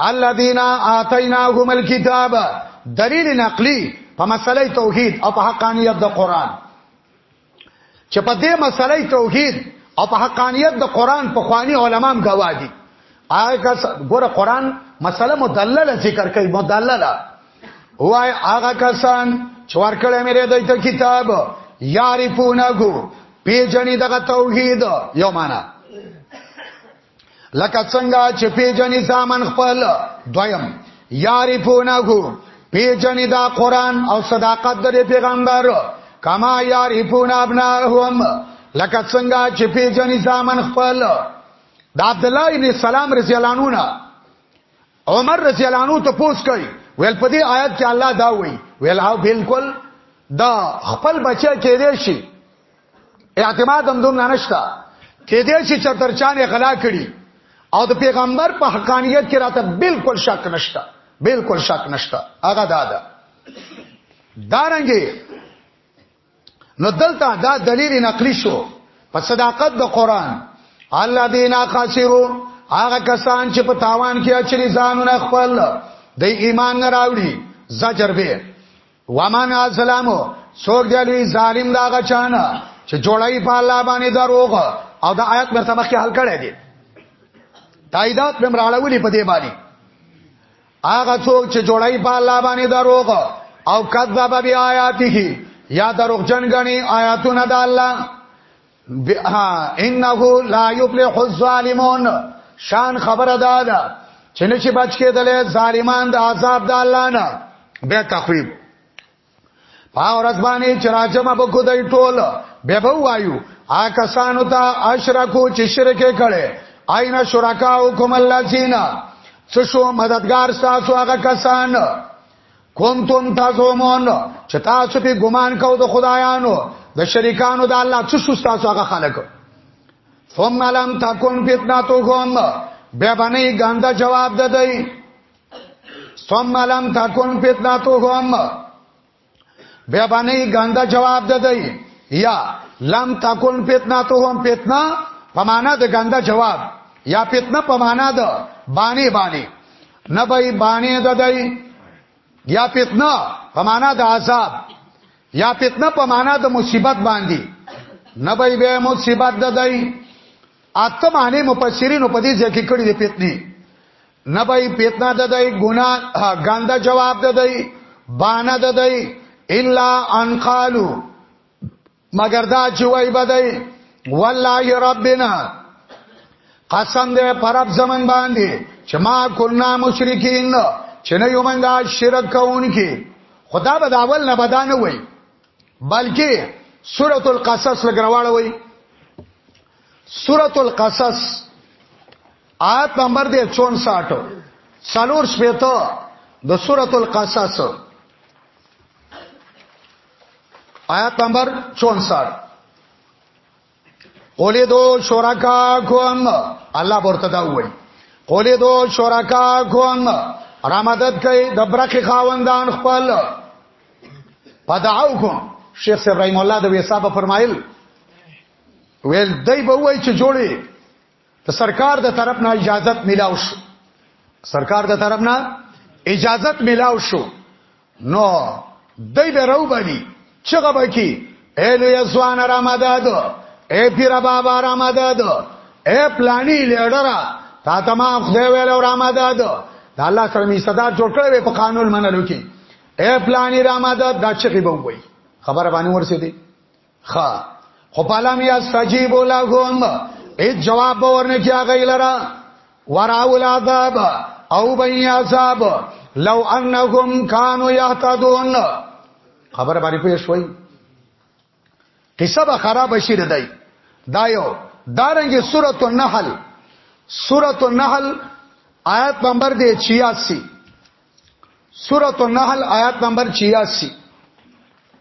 الذين آتيناهم الكتاب دلیل نقلی په مسله توحید او په حقانیت د قران چې په دې مسله توحید او په حقانیت د قران په خواني علمام گواهی آی کس ګوره قران مسله مدلله ذکر کوي مدلله وای هغه کسان چې ورکړې مې د ته کتاب یارفونه کو پیجنې دغه توحید یو معنا لکه څنګه چې پیجنې ځامن خپل دویم یعرفونه پیجنې دا قران او صداقت د پیغمبر کما یعرفون ابناهم لکه څنګه چې پیجنې ځامن خپل د عبد الله ابن سلام رضی الله عنه عمر رضی الله عنه ته پوس کوي ویل په دې آیت کې الله دا وایي ویل او بالکل دا خپل بچی کې دی شي اعتماد هم دوم نشتا کې دی شي چې ترچانه غلا کړي او د پیغمبر په حقانیت کې راته بالکل شک نشتا بالکل شک نشتا هغه دا ده دارنګي نو دلته دا دلیل نقلی شو په صداقت د قران الله دینا خاسرو هغه کسان چې په تاوان کې اچري ځانونه خپل د ایمان نه راوړي زجر به ومن اسلامو څوک دی لوی ظالم دا غچان چې جوړای په الله باندې دروغ او دا آیات مرته مخکې حل کړی دی تاییدات به مراړولې په دې باندې هغه څوک چې جوړای په الله باندې دروغ او کذب بیااته یا دروغ جن غني آیاتونه د الله ها انه لا یفلح الظالمون شان خبره دادا چې نشي بچ کېدل ظالمان د عذاب د الله نه به تخویب پاورز باندې چراجم به کو دای ټول به به وایو آ کسانو ته اشرکو چې شرک کړي اینا شرکاو کوم الله جینا څه شو مددگار تاسو هغه کسان کوم تم تاسو مون چې تاسو په ګمان کو د خدایانو د شریکانو د الله څه شو تاسو هغه خلک ثم لم تکون فتنتهم به باندې ګنده جواب ددای ثم لم تكن فتنتهم بیا باندې ګنده جواب ددای یا لم تكن فتنتهم فتنه په معنا د ګنده جواب یا فتنه په معنا د باندې باندې نه به باندې ددای یا فتنه په معنا د عذاب یا فتنه په معنا د مصیبت باندې نه به به مصیبت ددای اته معنی مفسرین په دې ځکه کړی دی فتنه نه بای پیتنا د دای ګنا ګنده جواب د دای بانه د دای الا ان قالو مگر دا چې وای بدای والله ربنا قسم دې پرب زمن باندې چې ما کنا مشرکین چې نه یو منګه شرک کوونکی خدا به دا اول نه بدانه وای بلکې سورۃ القصص لګراواله وای سورۃ القصص آیت نمبر دې 64 سلور شپته د سورۃ القصص آیت نمبر 64 قولی دو شرکا کون الله ورته دا وای قولی دو شرکا کون را مدد کوي د برخې خاوندان خپل پدعو کو شیخ ابراهیم الله د ویسا په فرمایل ویل دای به وای چې جوړي د سرکار د طرف نه اجازت ملاو شو سرکار د طرف نه اجازت ملاو شو نو دای به راو باندې چغه بکی ایلو یزوان را مدد اے پیر بابا را مدد اے پلانی لیډر تا ته ما خدای ویل را مدد دا الله سره می صدا جوړ کړې په قانون منلو کې اے پلانی را مدد دا چغه به وای خبره باندې ورسې دي خا خو پالم یا استجیب لهم هیڅ جواب به ورنه کیا غیلرا وراو العذاب او بین عذاب لو انهم کانوا یهتدون خبر باندې پوه شوي قصه به خراب شي ردی دا یو دارنګه سورۃ النحل سورۃ النحل آیت نمبر دی 86 سورۃ النحل آیت نمبر 86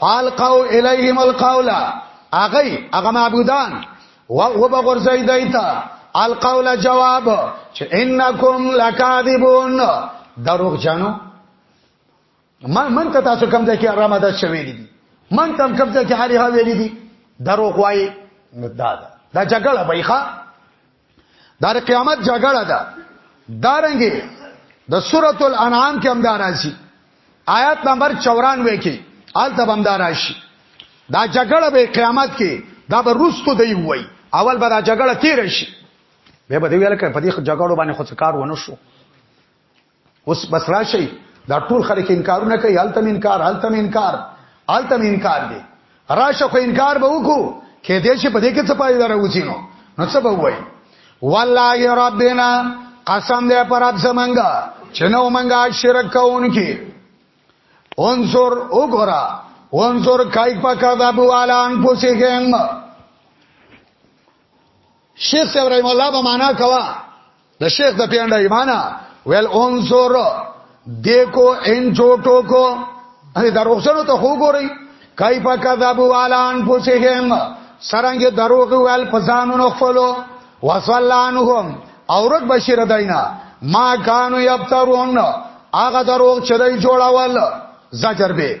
فالقو الیهم القول اغی اغه معبودان و و بغرزی دیتا القول جواب چې انکم لکاذبون دروغ جنو من من ته تاسو کوم ځای کې رمضان شوی دي من تم کوم ځای کې حالي ها ویلي دي دروغ وایي دا دا جګړه بایخه دا د قیامت جګړه ده دارنګي د دا سورۃ الانعام کې هم دا راځي آیات نمبر 94 کې آل تب هم دا راشي دا جګړه به قیامت کې دا به روستو دی وای اول به دا جګړه تیر شي به به ویل کړ په دې جګړو باندې خو څه کار ونه شو اوس بس راشي دا ټول خلک انکارونه کوي هلته انکار هلته انکار هلته انکار دي راشه خو انکار به وکړو کې دې شي په دې کې څه پای دره وځینو نو څه به وایي والله ربنا قسم دې پر رب زمنګا چې نو منګا شرک کوونکی انصر وګرا انصر کای پکا د بوالان پوسیږم شیخ صاحب رحم الله به معنا کوا د شیخ د پیانډه ایمانا ویل انصر دیکو ان جوټو کو اې دروغجنو ته خو ګوري کای په کذبو والان پوسهم سرنګ دروغ ویل پزانو خپلو وصلانهم اورک بشیر داینا ما کانو یبترون هغه دروغ چې دای جوړاول زجر به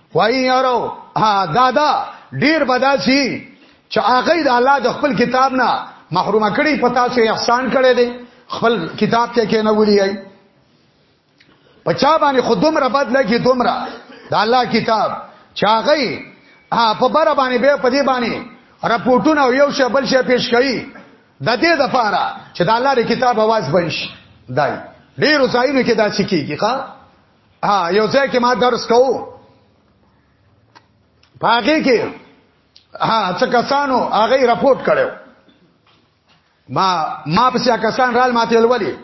وای یارو ها دادا ډیر بداسي چې هغه د الله د خپل کتاب نه محروم کړي پتا سي احسان کړي دي خپل کتاب ته کې نه ولي اي پچا باندې خودم ربد لګي دومره د الله کتاب چاغي په بر باندې به په دې باندې رپورټونه یو شی بل شی پیش کړي د دې د پاره چې د الله د کتاب आवाज بنش دای ډیر ځایونه کې دا سکیږي ښا ها یو ځای کې ما درس کوو پاګه کې ها څه کسانو هغه رپورت کړو ما ما پسې کسان رال ماته ولولي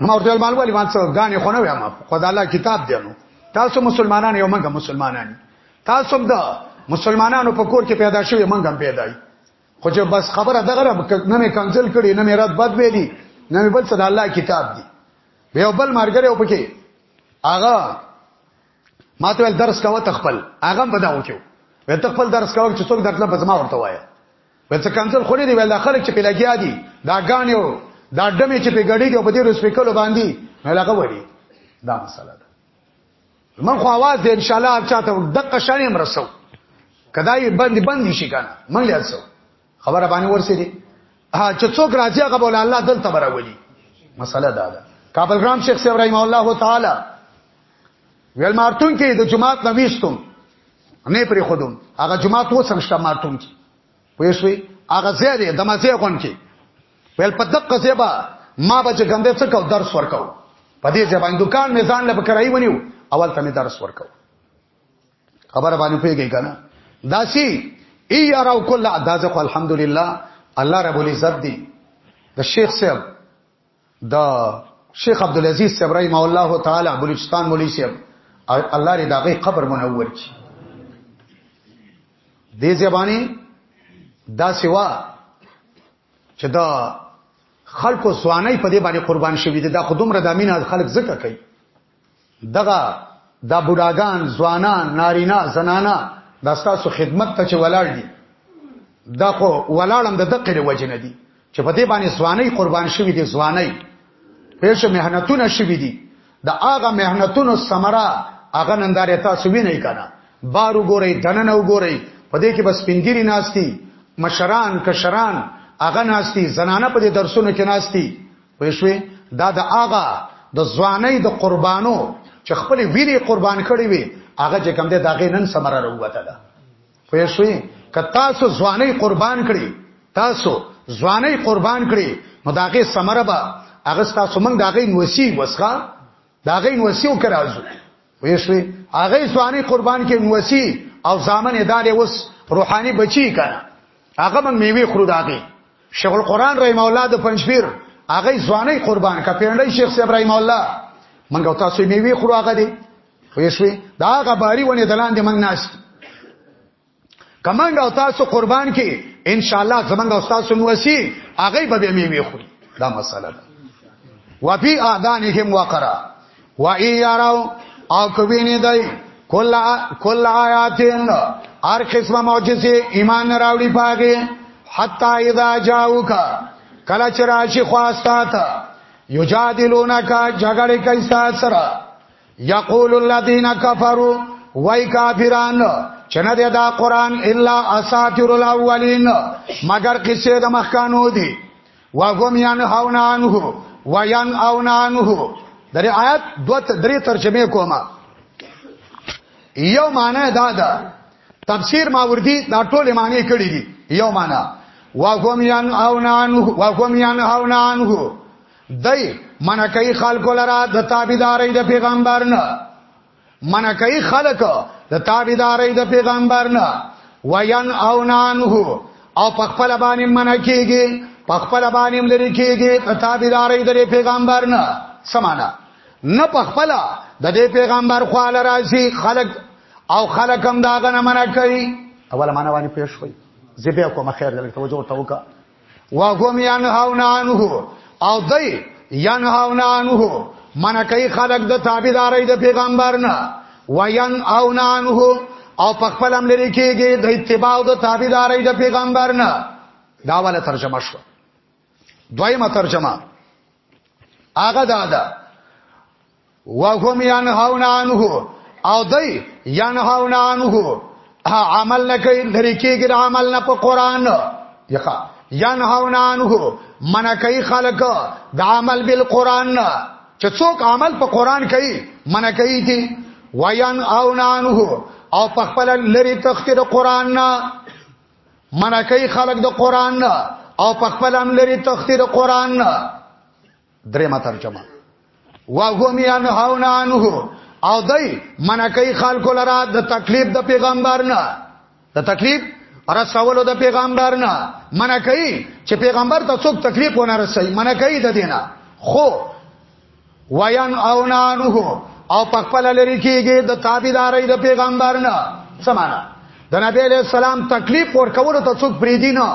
ما ورته ولول ولي ما څه غانې خونه وایم خدای الله کتاب دیانو تاسو مسلمانان یو منګه مسلمانان تاسو د مسلمانانو په کور کې پیدا شوی منګه پیدا یې خو چې بس خبره دغه نه مې کنسل کړي نه مې رد بد ویلي نه مې بل څه د الله کتاب دی یو بل مارګره او پکې هغه ماته ول درس کاوه تخپل هغه به دا وکيو وې تخپل درس کاوه چې څوک درته بزما ورته وایي وې څه کنسل خوري دی ول خلک چې پیلګیا دي دا غانیو دا دمه چې په غړي کې په دې رسپیکلو باندې ملګه وړي دا مسله ده من خو आवाज دې ان شاء الله اچاته دقه شانې مرسو کداې بند بند شي کنه من لاسو خبره باندې ورسې دي ها چې څوک راځي هغه بوله الله دلته براولي مسله دا ده کابل ګرام شیخ صاحب رحم الله تعالی ویل مارتون کې د جماعت نوښتم نه پرې خودم هغه جماعت و سمشته مارتون کې پوه شئ هغه زیاده د مزه غون کې ویل په دقه زیبا ما به چې ګنده څه کو درس ورکاو په دې ځبان دکان میزان له بکرای ونیو اول ته می درس ورکاو خبر باندې پیږي کنه داسي ای یاراو کل اعداز خو الحمدلله الله رب العزت دی د شیخ صاحب د شیخ عبد العزيز صاحب رحم الله تعالی بلوچستان مولوی صاحب الله دې دغه قبر منور کړي دې زبانی دا سوا چې دا خلکو سوانه په دې باندې قربان شوی دي دا خودم ردامین خلک زکه کوي دغه دا بډاګان ځوانان نارینا زنانا دا ستاسو خدمت ته چې ولاړ دي دا خو ولاړم د دقه له وجه نه دي چې په دې باندې ځواني قربان شوی دي ځواني پېښ مهنتونه شوی دي دا هغه مهنتونو ثمره هغه نندارې تاسو وینئ کنه بار وګورئ دننه وګورئ په دې کې بس پنګيري ناشتي مشران کشران هغه ناشتي زنانه په دې درسونو کې ناشتي پوه شوې دا د هغه د ځوانۍ د قربانو چې خپل ویني قربان کړي وي هغه چې کم دی دا غي نن سمره وروته ده پوه شوې که تاسو ځواني قربان کړي تاسو ځواني قربان کړي نو دا غي سمره به هغه تاسو موږ دا غي نوسی وسخه دا غي نوسیو کرازو ویشوي هغه ځواني قربان کې نوسی او ځامن ادارې وس روحاني بچی کړه هغه من میوي خرو داغي شیخ القران رحم الله د پنځپیر هغه ځواني قربان کا پیرندای شیخ صاحب رحم الله منګو تاسو میوي خرو هغه دی ویشوي دا غباری ونی دلان دي من ناشته کمنګ او تاسو قربان کې ان شاء الله زمنګ او تاسو نو وسی هغه به می وی خوري دا مسله ده وفي اذانهم وقرا و ای یارو او کوي نه دی کل کل آیاتین هر قسمه معجزه ایمان راوړي پاګه حتا اذا جاءوک کله چې راشي خواستا ته یجادلونک جګړه کوي سره یقول الذين كفروا وای کافران چنه د دا قران الا اساطیر الاولین مگر قصه د مخکانو دی وهم ينهون عنه وينأون عنه درې آیات دوه درې ترجمه کومه یو معنی دا ده تفسیر ماوردی دا ټول معنی کړی دي یو معنی وهم ينهون عنه وهم ينهون عنه دای منع کوي خلق لرا د تابعداري د پیغمبر نه منع کوي خلق د تابعداري د پیغمبر نه وین او نانه او په خپل باندې منع کیږي په خپل باندې لري کیږي د تابعداري د پیغمبر نه سمانا نه په خپل د دې پیغمبر خو لرازي خلق او خلق هم دا غنه منع کوي اوله معنا باندې پېښ وي زبې کوم خیر دلته وځو ته وکړه وهم ينهون عنه او دای ينهون عنه من کوي خلق د تابعداري د پیغمبر نه وين او عنه او په خپل امر لري کېږي د اتباع د تابعداري د پیغمبر نه دا ولا ترجمه شو دویمه ترجمه هغه دا ده وهم ينهون عنه او دای ينهون عنه عمل نه کوي لری کېږي عمل نه په قران یخه ينهون عنه من کوي خلق د عمل بالقران چې څوک عمل په قران کوي من کوي دي وین او نانه او په خپل لری تخکر قران نه من کوي خلق د قران نه او په خپل لری تخکر قران نه درېمه ترجمه واهم ينهون عنه او دای منکای خلکو لرا د تکلیف د پیغمبر نه د تکلیف رسولو د پیغمبر نه منکای چې پیغمبر ته څوک تکلیف ونه رسي منکای د دینه خو وین او نانه او پخپل لري کېږي د تابعداري د پیغمبر نه سمانا د نبی له سلام تکلیف ورکول ته څوک پریدي نه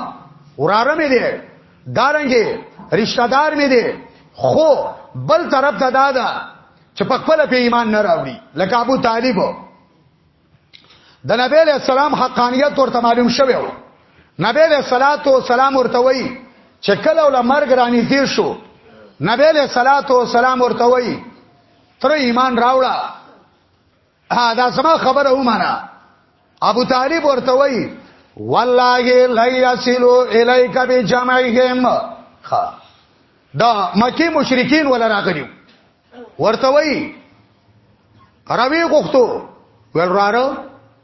وراره مې دي دارنګي رشتہ دار مې دي خو بل طرف ته دا ده چې په خپل په ایمان نه راوړي لکه ابو طالب د نبی له سلام حقانیت ورته معلوم شوی و نبی له صلوات و سلام ورته وی چې کله ول مرګ رانی زیر شو نبی له صلوات و سلام ورته وی تر ایمان راوړه ها دا سما خبره ومانه ابو طالب ورته وی والله لا يصلوا اليك بجمعهم ها دا مکی مشرکین ولا راغلی ورته وی روي غختو ول رارو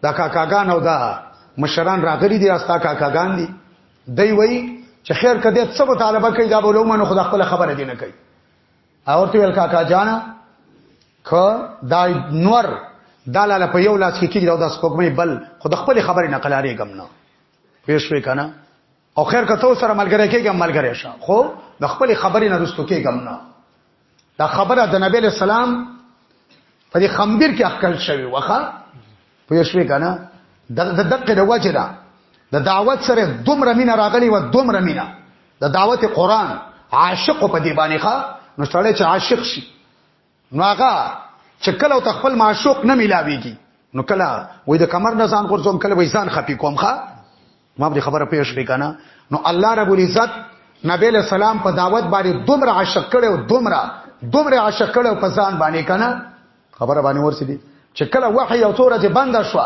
دا کاکاګان او دا مشران راغلي دي استا کاکاګان دي دی وای چې خیر کده څه مطالبه کوي دا بولو منو خدا خپل خبره دینه کوي اورته ویل کاکا جانا ک دا نور دالاله په یو لاس کې کیږي او د سپوږمۍ بل خو د خپل خبرې نه قلارې غم نه پیش وې کنه او خیر کته سره ملګری کېږي ملګری شه خو د خپل خبرې نه رسټو کېږي غم نه دا خبره د نبی له سلام په دې خمبیر کې اخکل شوی وخه پوه شوې کنه د دقه د وجه ده د دعوت سره دومره مینه راغلی و دومره مینه د دعوت قران عاشق په دی باندې ښا نو سړی چې عاشق شي نو هغه چې کله او خپل معشوق نه ملاويږي نو کله وې د کمر نه ځان غورځوم کله وې ځان خپي کوم ښا ما به خبره پیښ کړی کنه نو الله رب العزت نبی له سلام په دعوت باندې دومره عاشق کړو دومره دومره عاشق کړو په ځان باندې کنه خبره باندې ورسېدي چې کله وحي او تورج بند شو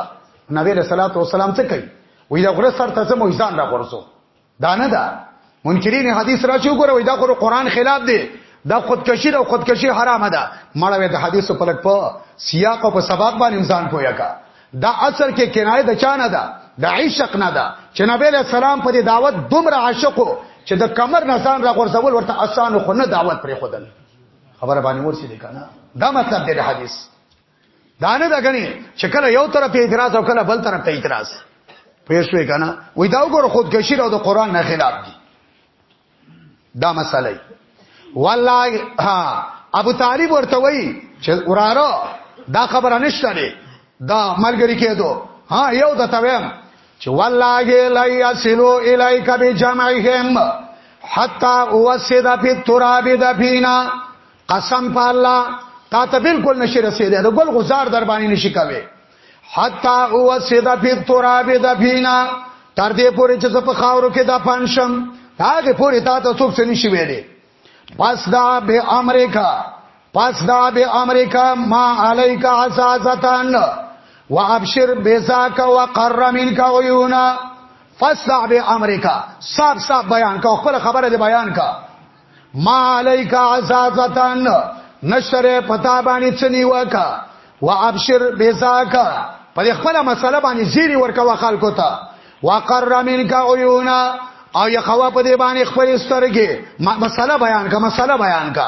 نبی له صلوات و سلام څه کوي وې دا غره سر ته زمو ځان را غورځو دا نه ده منکرین حدیث راشي وګوروي دا خو قرآن خلاف دی دا خودکشی او خودکشی حرامه ده مړه د حدیث په لټ په سیاق او په سباق باندې انسان پویا کا دا اصل کې کنایه د چانه ده د عشق نه ده چې نبی له سلام په دعوت دومره عاشق چې د کمر نسان را غورځول ورته اسانه خو نه دعوت پرې خدل خبره باندې ورسې ده کنه دا مطلب دی د حدیث دا نه دا غني چې کله یو طرف اعتراض او کله بل طرف ته اعتراض پوه شوې کنه وای دا وګوره خودکشي او د قران نه خلاف دي دا مسله والله ها ابو طالب ورته وای چې وراره دا خبره نشته دی دا ملګری کېدو ها یو د تویم چې والله لا یسلو الیک بجمعهم حتا اوسد فی التراب دفینا قسم په الله تا ته بالکل نشي رسیدای د ګل غزار در باندې نشي کوي حتا او سیدا فی تراب دفینا تر دې پورې چې په خاورو کې د پنشم هغه پورې تا ته څوک نشي ویلي پس دا به امریکا پس دا به امریکا ما علیک عزازتان وابشر بذاک وقر منک عیونا فسع به امریکا صاحب صاحب بیان کا خپل خبره دې بیان کا ما علیک عزافتن نشر پتا باندې چنی وکا وابشر بذاکا په خپل مسله باندې زیری ورکوا خلکو ته وقر منک عیونا او یخوا په دې باندې خپل سترګې مسله بیان کا مسله بیان کا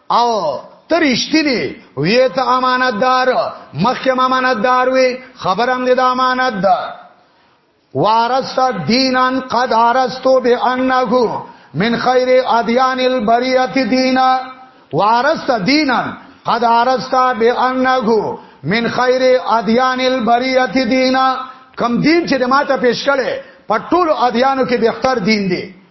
او ته رښتینی وی ته امانتدار مخکم امانتدار وی خبرم دې د امانت ده وارث دینان قد عرستو بانه من خیر ادیان البریه دینا وارث دینان قد عرستا بانه من خیر ادیان البریه دینا کم دین چې ماته پیش کړي په ټولو ادیانو کې بهتر دین دی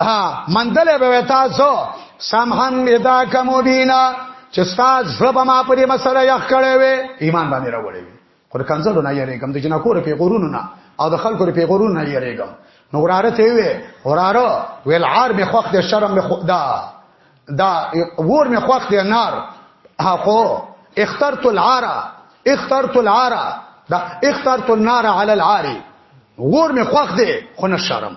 ها مندل به وتا زو سمحن ادا کمو دینا چې ستا زړه به ما په دې مسله یخ کړې وې ایمان باندې راوړې وې خو د کنځلو نه یریږم د جنکو له پیغورونو نه او د خلکو له پیغورونو نه یریږم نو وراره ته وې وراره ویل عار به خوخ د شرم به خدا دا ور می خوخ د نار هغه اخترت العار اخترت العار دا اخترت النار علی العار ور می خوخ دی خو نه شرم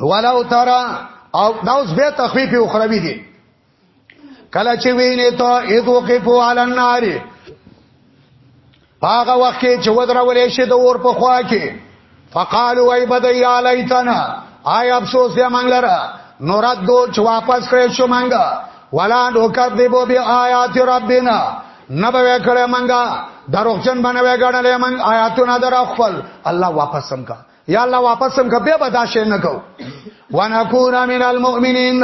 ولو ترى او دا اوس به تخفیف اخروی دی کله چې وینې ته ایدو کې په عل النار هغه وخت کې چې ودرولې شي د اور په خوا کې فقالوا ای بدی علیتنا آی افسوس یا مونږ لره نورات دو چې واپس کړې شو مونږ ولا نو کذبو بی آیات ربنا نبه وکړه مونږه دروغجن بنوي غړلې مونږ آیاتونه در خپل الله واپس سم کا یا الله واپس سم کبه به دا شی نه کو ونکونا من المؤمنین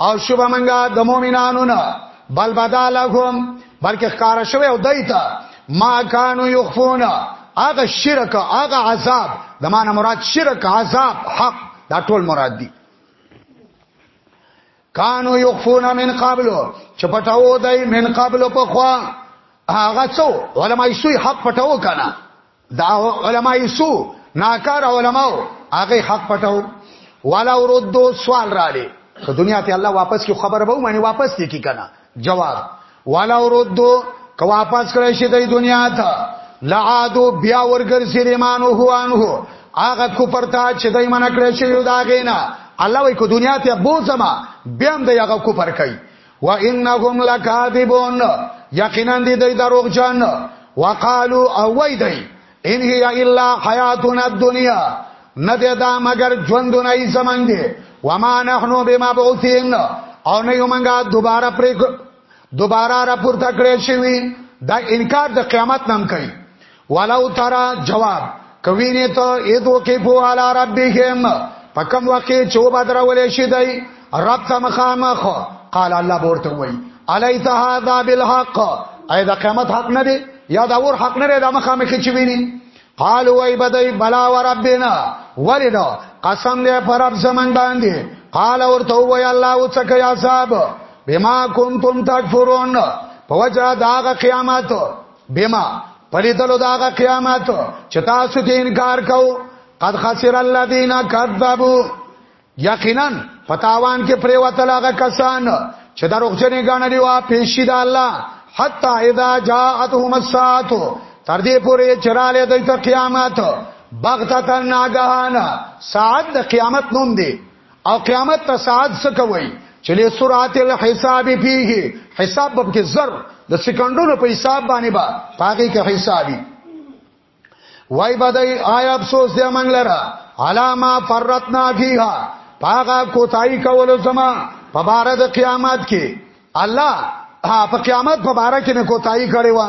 او شوب منګه د مؤمنانو نه بل بدالهم بلکې ښکارا شوی او دایته ما کانو یخفون هغه شرک هغه عذاب د معنا مراد شرک عذاب حق دا ټول مراد دي کانو یخفون من قبل چې پټاو دای من قبل په خوا هغه څو علماء سوی حق پټاو کنه دا علماء سو ناکار علماء هغه حق پټاو والا وردو سوال را لې که دنیا ته الله واپس کی خبر به مانی واپس دی کی کنه جواب والا وردو که واپس کړی شي د دنیا ته لعادو بیا ورګر سلیمانو هو انو هغه کو پرتا چې دای من کړی شي دا غینا الله وای کو دنیا ته بوزما بیا هم د هغه کو پر کوي وانهم لکاذبون یقینا دې دوی دروغجن وقالو او وای دی ان هي الا حیاتنا الدنیا نه دې دا مگر ژوندونه یې زمنګ دي وما نحنو بمبعوثین او نه یو منګه دوباره پرې دوباره را پورته کړی شوی دا انکار د قیامت نام کوي ولو ترى جواب کوي نه ته اېدو کې په اعلی ربهم پکم وکي چوب درولې شي دی رب ته مخامخ قال الله ورته وای الیت هذا بالحق اې دا قیامت حق نه دی یا دا ور حق نه دی دا مخامخ چې ویني قالوا وای بدای بلا وربنا ولدا قسم دې پر رب زمون باندې قال ورته وای الله او څخه یا صاحب بما کنتم تکفرون په وجه دا قیامت بما پلیدلو دا غا قیامت چې تاسو ته انکار کو قد خسر الذين كذبوا یقینا پتاوان کې پریوتل هغه کسان چې دروغجنې غاڼلې وا پیشي د الله حتا اذا جاءتهم الساعه تر دې پورې چراله د قیامت بغتتن ناګهان ساعت د قیامت نوم دی او قیامت ته ساعت څه کوي چې له سرعت الحساب فيه حساب به کې زر د سکندونو په حساب باندې با پاګه کې حسابي وای بدای آیا افسوس دې من لرا علاما فرتنا فيها پاګه کوتای کول زما په بار د قیامت کې الله په قیامت په بار کې نه کوتای کړي وا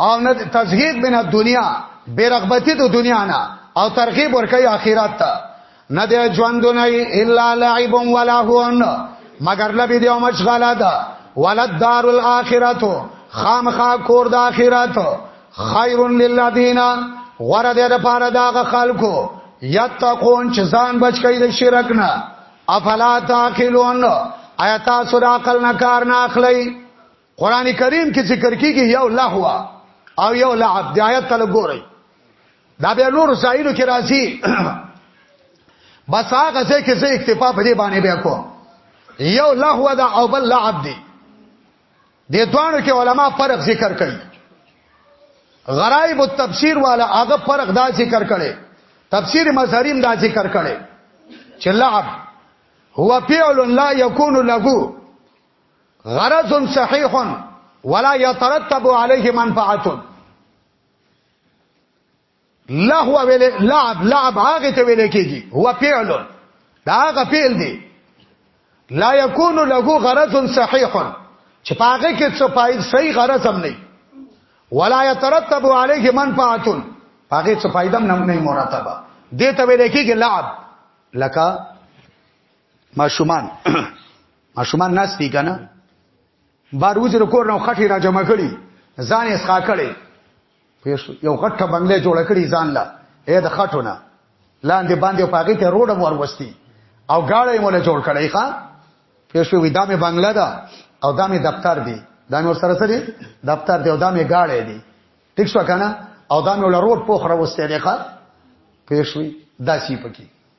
او نه تزهید من الدنیا برغبتی د دنیا نه او ترغیب ورکړي اخرت ته نه د ژوند نه الا لعب ولا هون مگر لبی دی او مشغله ده ولد دار الاخرت خامخا کور د اخرت خیر للذین غره ده لپاره دا خلکو یتقون چې ځان بچ کړي د شرک نه افلا تعقلون آیات سره عقل نه کار نه اخلي قران کریم کې ذکر کیږي یو لهوا او یو لعب د آیت تل ګوري دا به نور ځایونو کې راځي بس هغه څه کې زه اکتفا په دې باندې بیا کوم یو لهوا دا او بل لعب دی د دوانو کې علما فرق ذکر کوي غرائب التفسیر والا هغه فرق دا ذکر کړي تفسیر مظهریم دا ذکر کړي چې لعب هو فعل لا يكون له غرض صحیح ولا يترتب عليه منفعه لهو ویل لعب لعب هغه ته ویل کیږي هو فعل دا هغه فعل دی لا يكون له غرض صحيح چې پاګه کې څه فائد صحیح غرض هم نه ولا يترتب عليه منفعه پاګه څه فائدم نه نه مرتبه دې ته ویل کېږي لعب لکه ماشومان ماشومان ناس دي کنه بار وځي نو کور نو خټي را جمع کړي ځان یې ښا کړي یو غټه بنگله جوړ کړي ځان لا اې د خټونه لاندې باندې پاګې ته روډ مور وستي او گاړه یې مولا جوړ کړي ښا پېښو وې دا مې بنگله ده او دا مې دفتر دی دا مې سره سره دفتر دی او دا مې گاړه دی ټیک شو کنه او دا مې ول روډ پوخ راوستي دی ښا پېښوي داسي پکې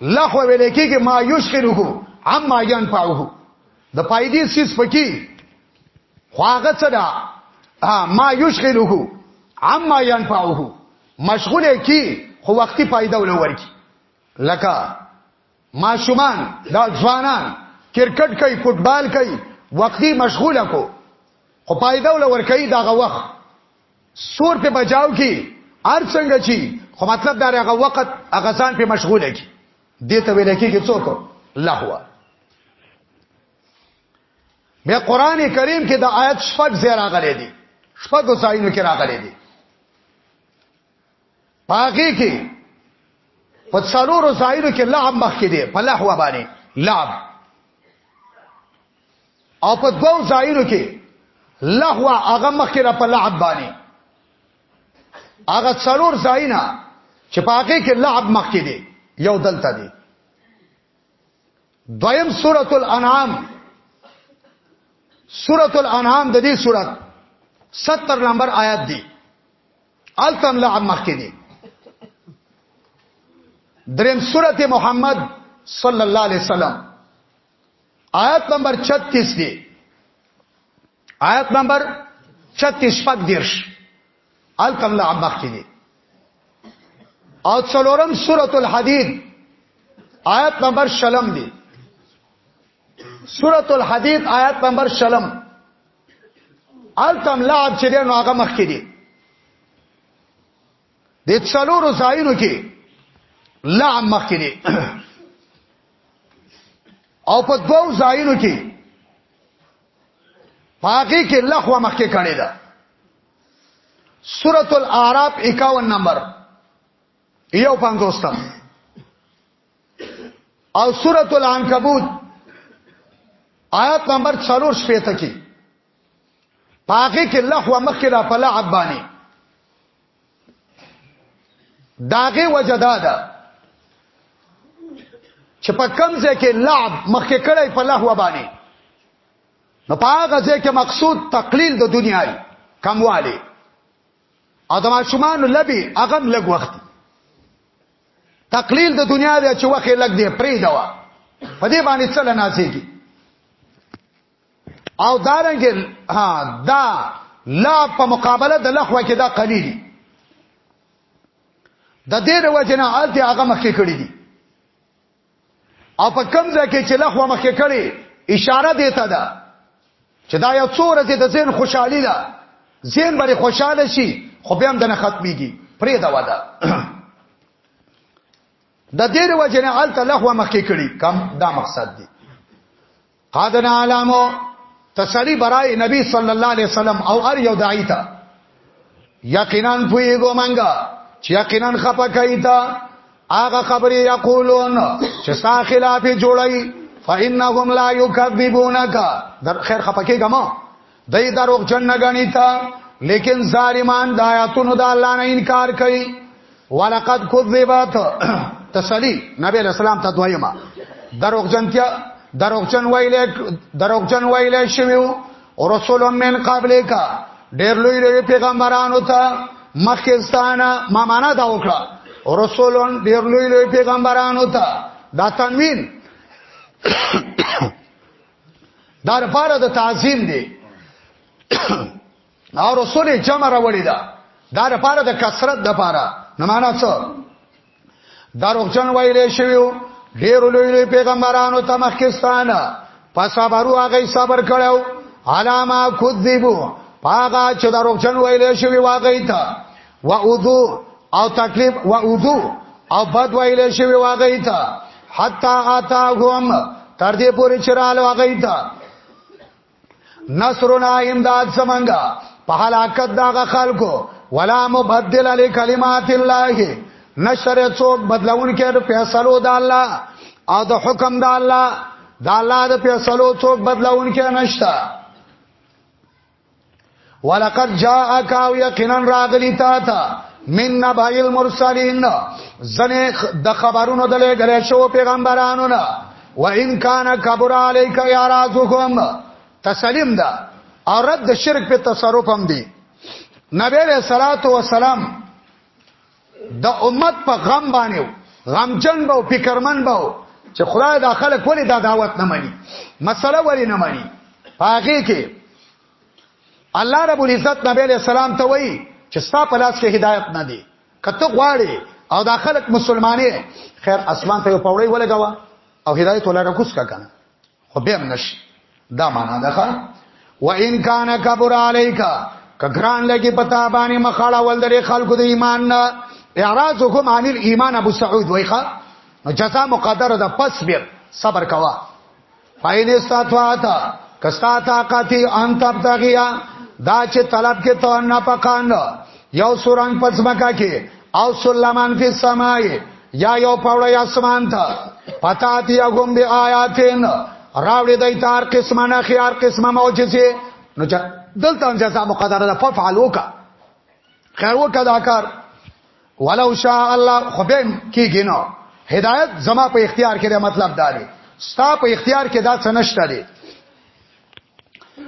لخو ویل کېږي ما یشغله عما ينفعه د پایدې سیس پکې خو هغه څه ده ما یشغله عما ينفعه مشغول کی خو وختي فائدہ ولور کی لکه ماشومان دا ځوانان کرکټ کوي فوټبال کوي وختي مشغوله کو خو فائدہ ولور کوي دا وخت سور په بجاو کې هر څنګه چی خو مطلب دا هغه وخت هغه ځان په مشغوله کی دې ته ویل کېږي څوک لهوا بیا قران کریم کې د آیت شپږ ځای راغلي دي شپږ ځایونو کې راغلي دي پاګه کې په څلورو ځایونو کې لعب مخ کې دي په لهوا باندې لعب او په دوو ځایونو کې لغو هغه مخکې را په لعب باندې هغه څلور ځایونه چې په هغه کې لعب مخکې دی یو دلته دی دویم سورۃ الانعام سورۃ الانعام د دې سورۃ 70 نمبر آیات دی التم لعب مخکې دی دریم سورۃ محمد صلی الله علیه وسلم آیت نمبر 36 دی آیت نمبر 36 پک دیرش ال کمل عمق کې دی او څلورم سورۃ الحدید آیت نمبر شلم دی سورۃ الحدید آیت نمبر شلم ال کمل عب چې دی نو هغه مخ کې دی د څلورو ځایونو کې لام مخکې دی او په دوو ځایونو کې پاګه کې لغوه مخکې کړی ده سورۃ الاعراف 51 نمبر یو پنځوستم او سورۃ العنکبوت آیات نمبر 4 شپته کې پاغه کې لحو مخکې را په لعب باندې داغه وجدا ده چې په کم ځای کې لعب مخکې کړی په لحو باندې نو پاغه ځای کې مقصود تقلیل د دنیا دی کمواله او د ماشومان لبي هغه لګ وخت تقلیل د دنیا دی چې وخت لګ دی پرې دا په دې باندې څل نازېږي او دارنګ ها دا لا په مقابله د لخوا کې دا قلیل د دې د وجنه آلته هغه مخکې کړی دي او په کم ځای کې چې لخوا مخکې کړی اشاره دیتا ده چې دا یو څو ورځې د زین خوشحالي ده زین باندې خوشاله شي خو بیا هم د نه ختميږي پرې دا ودا د دې وجنه آلته لخوا مخکې کړی کم دا مقصد دی قد نعلم تسلی برای نبی صلی الله علیه وسلم او ار یو داعی ته یقینا پویګو منګه چې یقینا خپه کوي تا هغه خبرې یقولون چې ستا خلاف جوړي فإنهم لا يكذبونك در خیر خپکه ګما دای دروغ جن نه غنی تا لیکن ظالمان د آیاتونو د الله نه انکار کوي ولقد کذبت تسلی نبی اسلام ته دویما دروغ جنتیا دروغ جن ویل دروغ جن ویل شویو رسول من قبل کا ډیر لوی لوی پیغمبرانو ته مخکستانه ما معنا دا وکړه رسولون ډیر لوی لوی پیغمبرانو ته دا تنوین دا لپاره د تعظیم دی او رسول جمع راوړی دا دا لپاره د کثرت د لپاره نه معنا څه دروغجن وایلی شویو ډیر لوی لوی پیغمبرانو ته مخکستان پس صبرو هغه صبر کړو علامه کذبو پاګه چې دروغجن وایلی شوی واغی ته و اوذو او تکلیف و اوذو او بد ویل شوی واغی تا حتا اتاهم تر دې پورې چرال واغی تا نصرنا امداد سمنګا په هلاکت داغه خلکو ولا مبدل لکلمات الله نشر څوک بدلون کړي فیصلو د الله او د حکم د الله د الله د فیصلو څوک بدلون کړي نشتا ولقد جاءك او یقینا راغلی تا ته من نبای المرسلین زنه د خبرونو د لګل شو پیغمبرانو نه و ان کان کبر علیک یارازهم تسلیم ده او رد شرک په تصرف هم دی نبی علیہ الصلوۃ والسلام د امت په غم باندې غمجن به او فکرمن به چې خدای دا خلک ولې دا دعوت نه مني مسله ولې نه مني پاګه کې الله رب العزت نبی علیہ السلام ته وایي چې ستا په لاس کې هدایت نه دی کته غواړي او دا خلک مسلمانې خیر اسمان ته پوړی ولګوا او هدایت ولا کوس کا کنه خو به هم نشي دا معنا ده ښا و ان کان کبر علیک کګران لګي پتا باندې مخاله ول درې خلکو د ایمان نه اعراضکم عن الايمان ابو سعود وایخه نو جزاء مقدر ده پس بیر صبر کوا فاین استطاعت کستا طاقت ان تب دغیا دا چې طلب کې تو نه پکان یو سورنګ پس مکا کې او سلمان فی السماء یا یو پاوړه یا سمان ته پتا دی غوم به آیاتین راوړې دای تار قسمه نه خيار قسمه معجزه نو چې دلته هم جزاء مقدره ده ففعل وکا خیر وکا دا کار ولو شاء الله خو به کیږي نو هدایت زما په اختیار کې ده مطلب دا دی ستا په اختیار کې دا څه نشته دی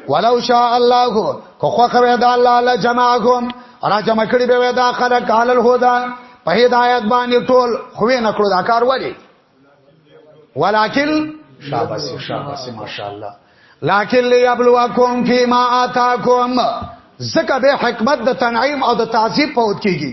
ولو شاء الله کو خو خو دا الله لا جمعهم را جمع کړي به دا خلق عل الهدى په هدایت باندې ټول خو نه کړو دا کار وړي ولکن شاباس شاباس ماشاء الله لکن ليبلوکم فيما آتاکم زکه به حکمت د تنعیم او د تعذیب پوت کیږي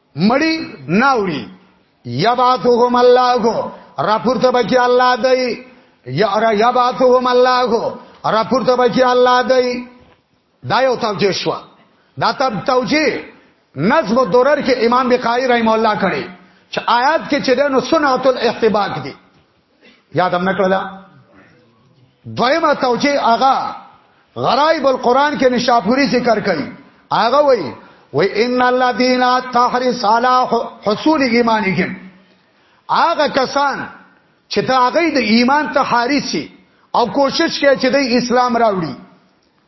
مړی ناوړي یبعثهم الله راپورته بکی الله دی یا یبعثهم الله راپورته بکی الله دی دا یو توجیه شو دا تب توجیه نظم و درر کې امام بقای رحم الله کړي چې آیات کې چې د سنت الاحتباق دي یاد هم نکړه دویمه توجیه هغه غرائب القرآن کې نشاپوری ذکر کړي هغه وایي و ان الذين تحرس على حصول ایمانهم هغه کسان چې دا هغه د ایمان ته حارسي او کوشش کوي چې د اسلام راوړي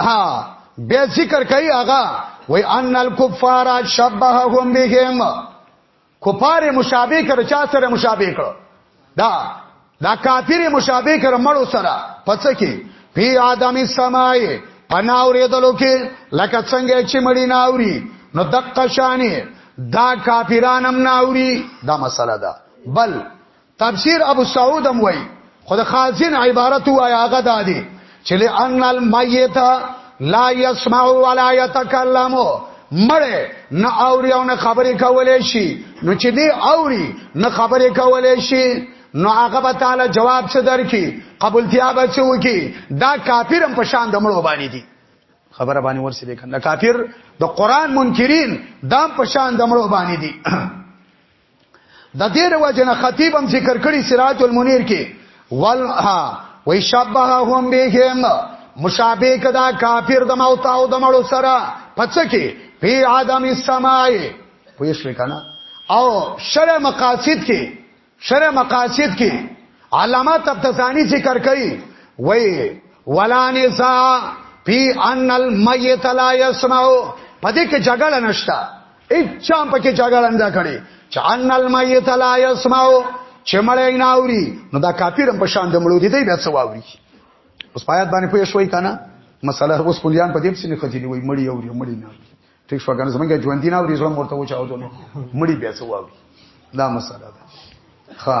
ها بیا ذکر کوي هغه وای ان الکفار شبههم بهم کفار مشابه کړ چا سره مشابه کړ دا دا کافر مشابه کړ مړو سره پڅ کې پی ادمي سمای پناورې دلو کې لکه څنګه چې مړی ناوري نو دقه شانې دا کافرانم ناوري دا مسله ده بل تفسیر ابو سعود هم وایي خو د خازن عبارت وایي هغه دادی چې لئن المیت لا يسمع ولا يتكلم مړې نه اوري او نه خبرې کولې شي نو چې دی اوري نه خبرې کولې شي نو هغه به تعالی جواب څه درکې قبولتیا به څه وکي دا کافر هم په شان د مړو باندې دي خبره باندې ورسېده کنه کافر د قران منکرین دا په شان د مړو باندې دي د دې رواجنه خطیب هم ذکر کړی سراج المنیر کې ولها وی شبههم بهم مشابه کدا کافر د موت او د مړو سره پڅ کې په عدم السماء پوه شو کنه او شرع مقاصد کې شرع مقاصد کې علامه تبتزانی ذکر کوي وی ولا نساء فی ان المیت لا یسمع پدې کې جګړه نشته اچا پکې جګړه نه کړي چې ان المیت لا یسمعو چې مړی نه اوري نو دا کافرم په شان د مړو دي دی بیا څه واوري اوس پایات باندې پوه شوي کنه مسله اوس پولیان په دې پسې نه خځلې وي مړی اوري مړی نه ټیک شو کنه زمونږ ژوند دی نه اوري زمونږ ورته وچاو ته مړی بیا څه واوري دا مسله ده ها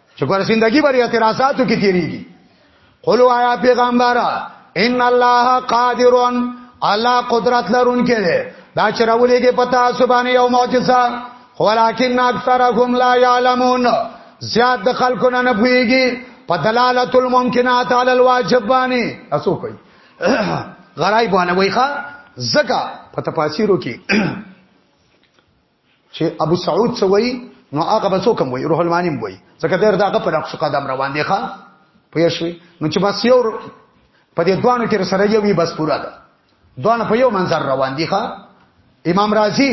چې ګور زندگی بری اعتراضاتو کې تیریږي قل وایا پیغمبر ان الله قادر الله قدرت لرونکي دی دا چې راولېږي پتا سبحان یو معجزه ولکن اکثرهم لا يعلمون زیاد د خلکو نه نه پويږي په دلالت الممکنات علی الواجب باندې اسو کوي غرايب باندې وایخه زکه په تفاسیرو کې چې ابو سعود څه وایي نو هغه به څوک وایي روح المانی وایي ځکه دا دغه په نقش قدم روان دی ښا پوه شوي نو چې بس یو په دې دوانو کې سره یو وي بس پورا ده دوانه په یو منظر روان دي ښا امام رازي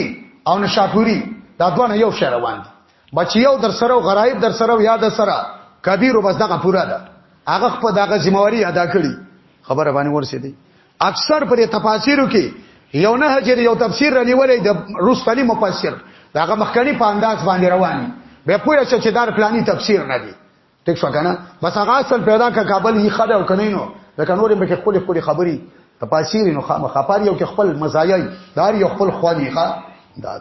او نشاپوري دا دوانه یو شی روان دي بچ یو در سره غرايب در سره یاد سره کبیر بس دغه پورا ده هغه په دغه ذمہواری ادا کړی خبره باندې ورسېدی اکثر پر تفاسیرو کې یو نه هجر یو تفسیر رنیولې د روستنی مفسر داغه مخکنی په انداز باندې رواني به پوهه چې دار پلاني تفسیر نه دی ټیک شو کنه بس هغه اصل پیدا کا کابل یې خدا او کنینو لکه نورې به خپل خپل خبري تفاسیر نو خامخ خپل یو کې خپل مزایای دار یو خپل خواني ښا دا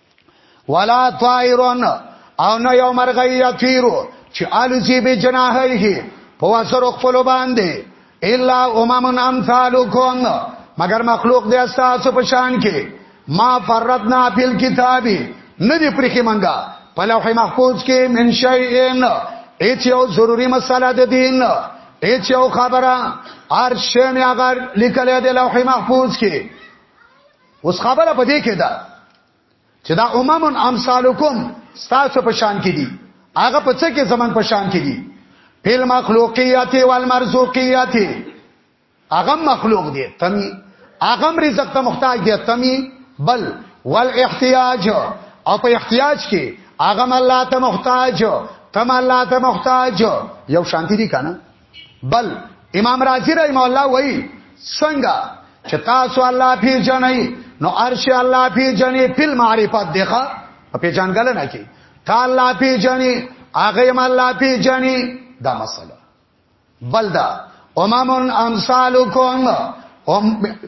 ولا طائرون او نه یو مرغی یطیرو چې الزی به جناحه په وسر خپل باندې الا امم امثالکم مگر مخلوق دې استاسو په شان کې ما فرضنا فی الكتاب ندی پرخی منګه په لوح محفوظ کې من شیئن ایچ یو ضروری مسله د دین ایچ یو خبره ارشه می اگر لیکل دی لوح محفوظ کې اوس خبره په دې کې ده چې دا امم امثالکم تاسو په شان کې دي هغه په څه کې زمون په شان کې دي فل مخلوقیات او المرزوقیات هغه مخلوق دي تمی هغه رزق ته محتاج دي تمی بل والاحتیاج او په احتیاج کې هغه الله ته محتاج تم الله ته محتاج یو شانتی دي کنه بل امام رازی رحم الله وای څنګه چې تاسو الله پیژنئ نو ارش الله پیژنې په معرفت دیخه په جنګل نه کې تا الله پیژنې هغه ما الله پیژنې دا مسله بل دا امام امثالکم هم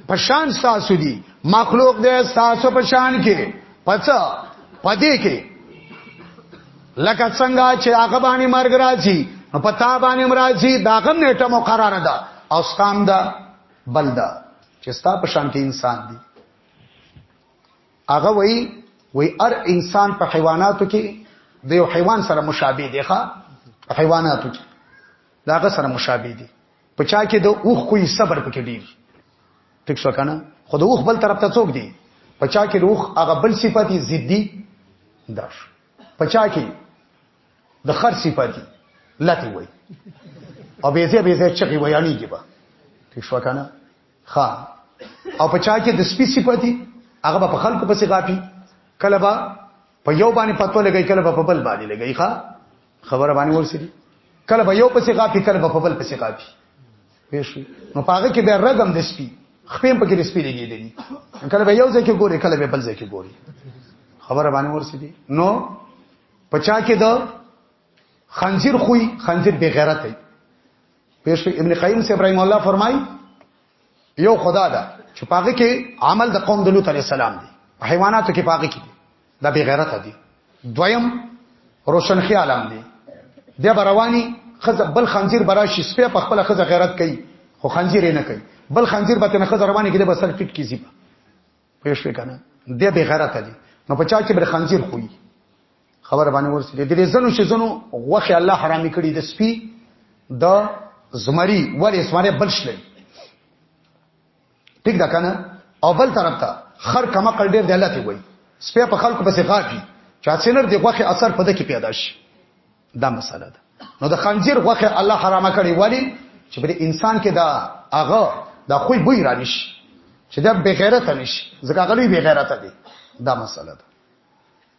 پشان ساسو دي مخلوق دې ساسو پشان کې پڅ پدې کې لکه څنګه چې هغه باندې مرګ راځي نو په تا باندې مرضی دا غم نیټه مقرره ده او ستام ده بل ده چې ستا په شان کې انسان دی هغه وای وای ار انسان په حیواناتو کې د یو حیوان سره مشابه دی ښا په حیواناتو کې داغه سره مشابه دی په چا کې د اوخ کوی صبر پکې ډیر ټیک شو کنه خو د اوخ بل طرف ته څوک دی په چا کې روخ هغه بل صفتی ضدی درش پچا کې د خر صفات دي لته وای او به زه به زه چغي ویانی کې با ټیک شو کنه ها او پچا کې د سپي صفات دي هغه په خلکو پسې غاپي کله با په یو باندې پتو لګي کله په بل باندې لګي ښا خبره باندې ورسېږي کله به یو پسې غاپي کله به په بل پسې غاپي ویشي نو پاګه کې به رګم د سپي خپې په کې د سپي لګېدلی کله به یو ځای کې ګوري کله به بل ځای کې ګوري خبره باندې ورسېدي نو پچا کې د خنزیر خوې خنزیر بے غیرت دی پیش ابن قیم سے ابراهیم الله فرمای یو خدا دا چې پاګه کې عمل د قوم د لوط علی السلام دی حیواناتو کې پاګه کې دا بی غیرته دي دویم روشن خیالم دي بیا برواني خزه بل خنزیر براشي سپه په خپل خزه غیرت کوي خو خنزیر نه کوي بل خنزیر به نه خزه رواني کړي بسر ټیټ کیږي په شوي کنه دی بی غیرته دي نو په چا کې بل خنزیر خوې خبر باندې ورسېږي د دې زنو شزنو غوخه الله حرامي کړی د سپي د زمری ولې زمری بلشلې ټیک دا کنه او بل طرف ته خر کما کړ ډیر دلته وي سپه په خلکو پسې غاپي چا سینر دی غوخه اثر پد کې پیدا شي دا مسله ده نو د خنزیر غوخه الله حرامه کړی ولی چې بری انسان کې دا هغه دا خوې بوی را نشي چې دا بغیرت نشي ځکه غلی بغیرت دی دا مسله ده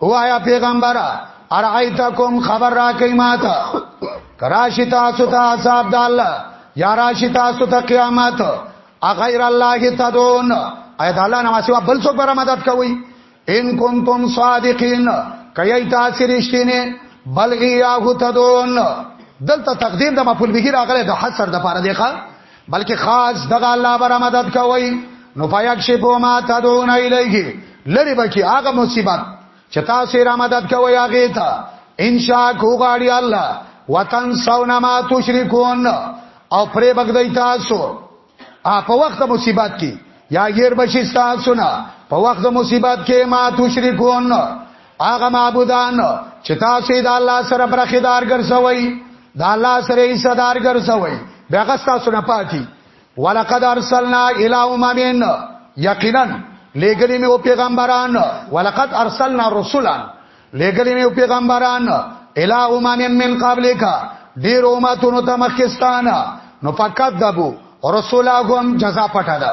وایا پیغمبر ارایتکم خبر را کوي ماته کراشی تاسو ته عذاب د الله یا راشی تاسو ته قیامت اغیر الله تدون ایا د الله نه سوا بل څوک پر مدد کوي ان کنتم صادقین کای تاسو رښتینه بلغی یا هو تدون دلته تقدیر د مفعول به راغله د حصر د پاره دی ښا بلکې خاص دغه الله بر مدد کوي نو فیاک شی په ما تدعون الیه لری بکی هغه مصیبت چې تاسو را مدد کوي هغه ته ان شاء کو غاړي الله وطن سونا ما تشرکون او پرې بغدای تاسو ا په وخت مصیبت کې یا غیر بشي تاسو نه په وخت مصیبت کې ما تشرکون هغه معبودان چې تاسو د الله سره برخیدار ګرځوي د الله سره یې صدر ګرځوي بیا غستا سره پاتې ولقد ارسلنا الى اممن یقینا لګلی می او پیغمبران ولقد ارسلنا رسلا لګلی می او پیغمبران الى اممن من قبلک ډیر امتونو ته مخکستانه نو فقط دبو رسولهم جزا پټه ده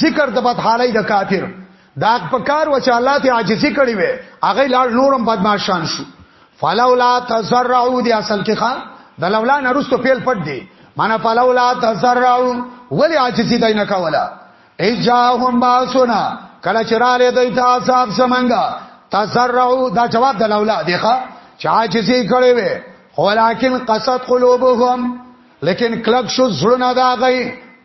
ذکر د بدحالي د کافر دا په کار و چې الله ته عاجزي کړې وي هغه لاړ نورم بدمعشان شو فلولا تزرعوا دي اصل کې ښا د لولا نرستو پیل پټ دی معنا فلولا تزرعوا ولی عاجزي دای نه کولا اجاهم باسونا کله چې را لې دای ته عذاب سمنګا تزرعوا دا جواب د لولا دی ښا چې عاجزي کړې وي ولکن قصد قلوبهم لیکن کلک شو زړه نه دا غي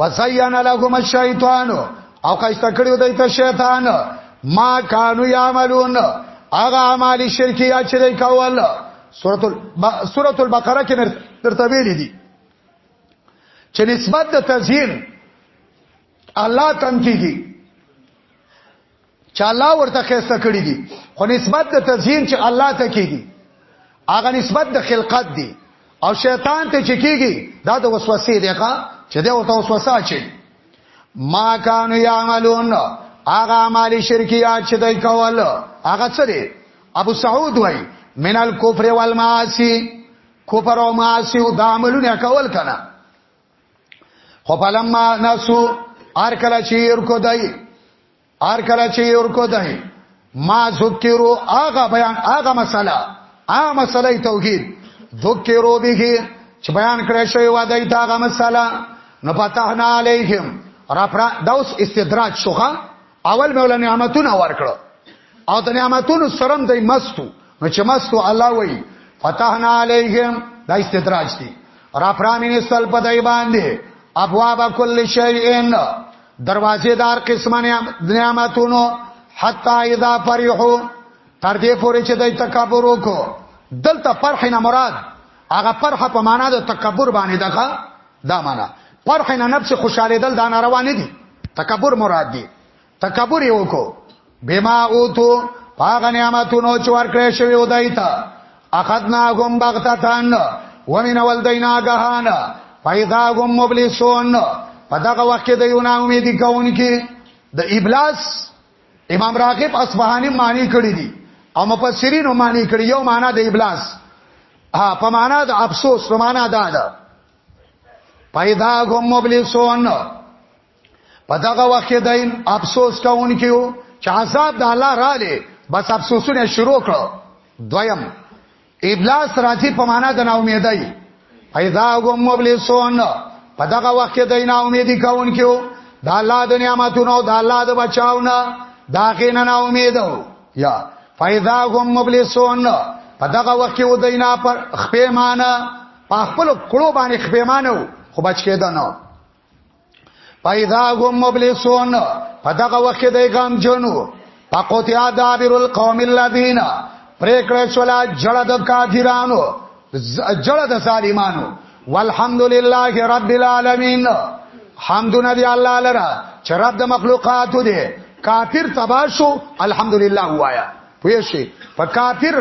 وزین لهم الشیطان او قیسته کړیو دای ته شیطان ما کانو یعملون هغه اعمال شرکی یا چې کول سورۃ سورۃ البقره کې درته ویل دي چې نسبت د تزهیر الله تنکیږي چې الله ورته خسته کړی دي خو نسبت د تزهین چې الله ته کیږي هغه نسبت د خلقت دی او شیطان ته چې کیږي دا د وسوسې دی ښا چې دا ورته وسوسه چي ما کانو یعملون هغه اعمال شرکیات چې دوی کول هغه څه دی ابو سعود وای من الكفر والمعاصی کفر او معاصی او د عملونه کول کنه خو فلما نسو ار کله چې ور کو دای ار کله چې ور کو دای ما ذکرو هغه بیان هغه مسله هغه مسله توحید ذکرو به چې بیان کړی شوی و دای دا هغه مسله نو پتاهنا علیهم را پر دا اوس استدراج شوخه اول مې ول نعمتونه ورکړو او د نعمتونو سرم دای مستو نو چې مستو الله وای فتحنا علیهم دا استدراج دی را پرامین سل په دای باندې ابواب کل شیئن دروازې دار قسمه نعمتونو حتا اذا فرحو تر دې پورې چې دای تکبر وکړو دلته فرح نه مراد هغه فرح په معنا د تکبر باندې دغه دا معنا فرح نه نفس خوشاله دل دا ناروا نه دي تکبر مراد دي تکبر یو کو بما اوتو پاغه نعمتونو چې ورکړې شوی ودای تا اخذنا غم بغتتان ومن ولدینا غهان فاذا غم مبلسون په دغه وخت کې د یو نا امیدي کون کې د ابلاس امام راغب اصفهاني معنی کړی دي او مفسرینو معنی کړی یو معنا د ابلاس ها په معنا د افسوس په معنا دا ده پیدا هم مبلسون په دغه وخت دین افسوس کوونکیو چې عذاب د الله را لې بس افسوسونه شروع کړو دویم ابلاس راځي په معنا د نا امیدای پیدا هم مبلسون په دغه وخت کې د نا امیدي کونکو د الله د نعمتونو د الله د بچاونه دا غین نه امید یا فاذا هم مبلسون په دغه وخت کې ودینا پر خپېمانه په خپل کړو باندې خپېمانه خو بچ کېدنه پیدا هم مبلسون په دغه وخت د غام جنو فقطع دابر القوم الذين پریکړه شولا جړه د کافرانو جړه د ظالمانو والحمد لله رب العالمین حمدنا دی الله لرا چې رب د مخلوقات دی کافر تباشو الحمدلله وایا پوه شي په کافر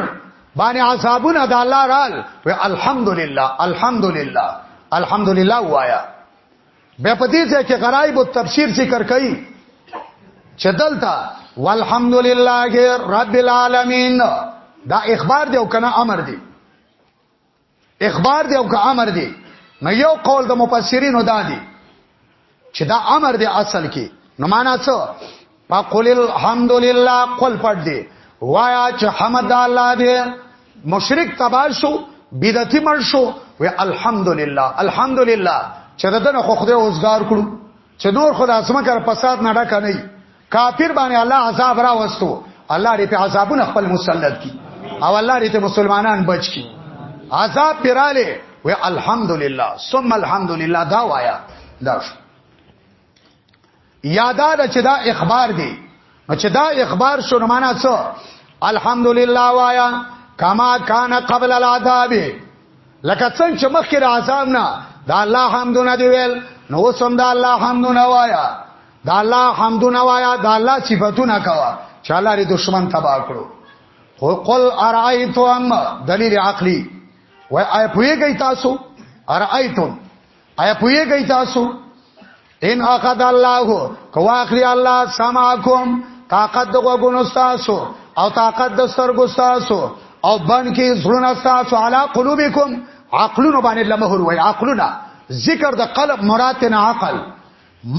باندې عذابونه د الله رال و الحمدلله الحمدلله الحمدلله وایا به په دې ځای کې غرایب التفسیر ذکر کړي چې دلته والحمدلله رب العالمین دا اخبار دی او کنه امر دی اخبار دی او که امر دی نو یو قول د مفسرینو دا دی چې دا امر دی اصل کې نو معنا څه فقل الحمدلله قل پټ دی وایا چې حمد الله دی مشرک تبا شو بدعتي مړ شو وی الحمدلله الحمدلله چې دغه خو خدای اوسګار کړو چې نور خو د اسمکه د فساد نه ډکه نه کافر باندې الله عذاب را وستو الله دې په عذابونه خپل مسلط کی او الله دې ته مسلمانان بچ کی عذاب پراله و الحمدلله ثم الحمدلله دا وایا دا شو یادا چې دا اخبار دی نو چې دا اخبار شو معنا څه الحمدلله وایا کما کان قبل العذاب لکه څنګه چې مخکې عذاب نه دا الله حمدونه دی ویل نو سم دا الله حمدونه وایا دا الله حمدونه وایا دا الله صفاتونه کوا چې الله لري دشمن تبا کړو خو قل ارایتم دلیل عقلی وای آی پویږی تاسو ارایتم آیا پوهیږئ تاسو ان اخذ الله کواخری الله سماکم طاقت دغه غونو تاسو او طاقت د سترګو تاسو او بن کې زړونه تاسو علا قلوبکم عقلونه باندې لمهور وای عقلونه ذکر د قلب مراد نه عقل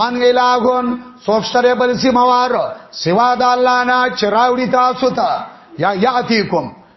من الہون سوفشتر بل سیموار سوا د الله نه چراوړي تاسو ته یا یاتیکم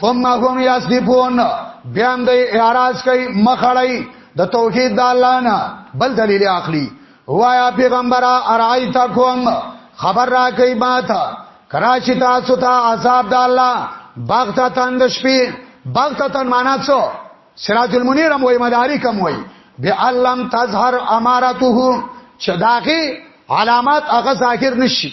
ثم هم یصفون بیا هم د اعراض کوي مخړی د توحید د الله نه بل دلیل عقلی وایا پیغمبر ارایتکم خبر را کوي ماته کراشی تاسو ته عذاب د الله بغتا تن د شپې بغتا تن معنا څه سراج المنیر هم وای مدارک هم وای بعلم تظهر امارته چداغي علامات هغه ظاهر نشي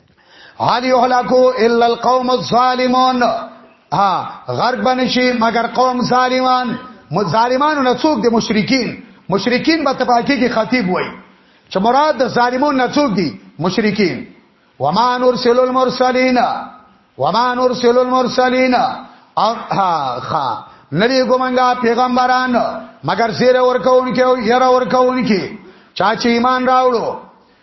حال یهلاکو الا القوم الظالمون ها غرق بنشي مگر قوم ظالمان ظالمانو نه څوک د مشرکین مشرکین به تپاکی کې خطیب وای چې مراد د ظالمون نه څوک دي مشرکین وما نرسل المرسلین وما نرسل المرسلین او ها ها نری ګمنګا پیغمبران مگر زیر ورکون کې او ير ورکون کې چا چې ایمان راوړو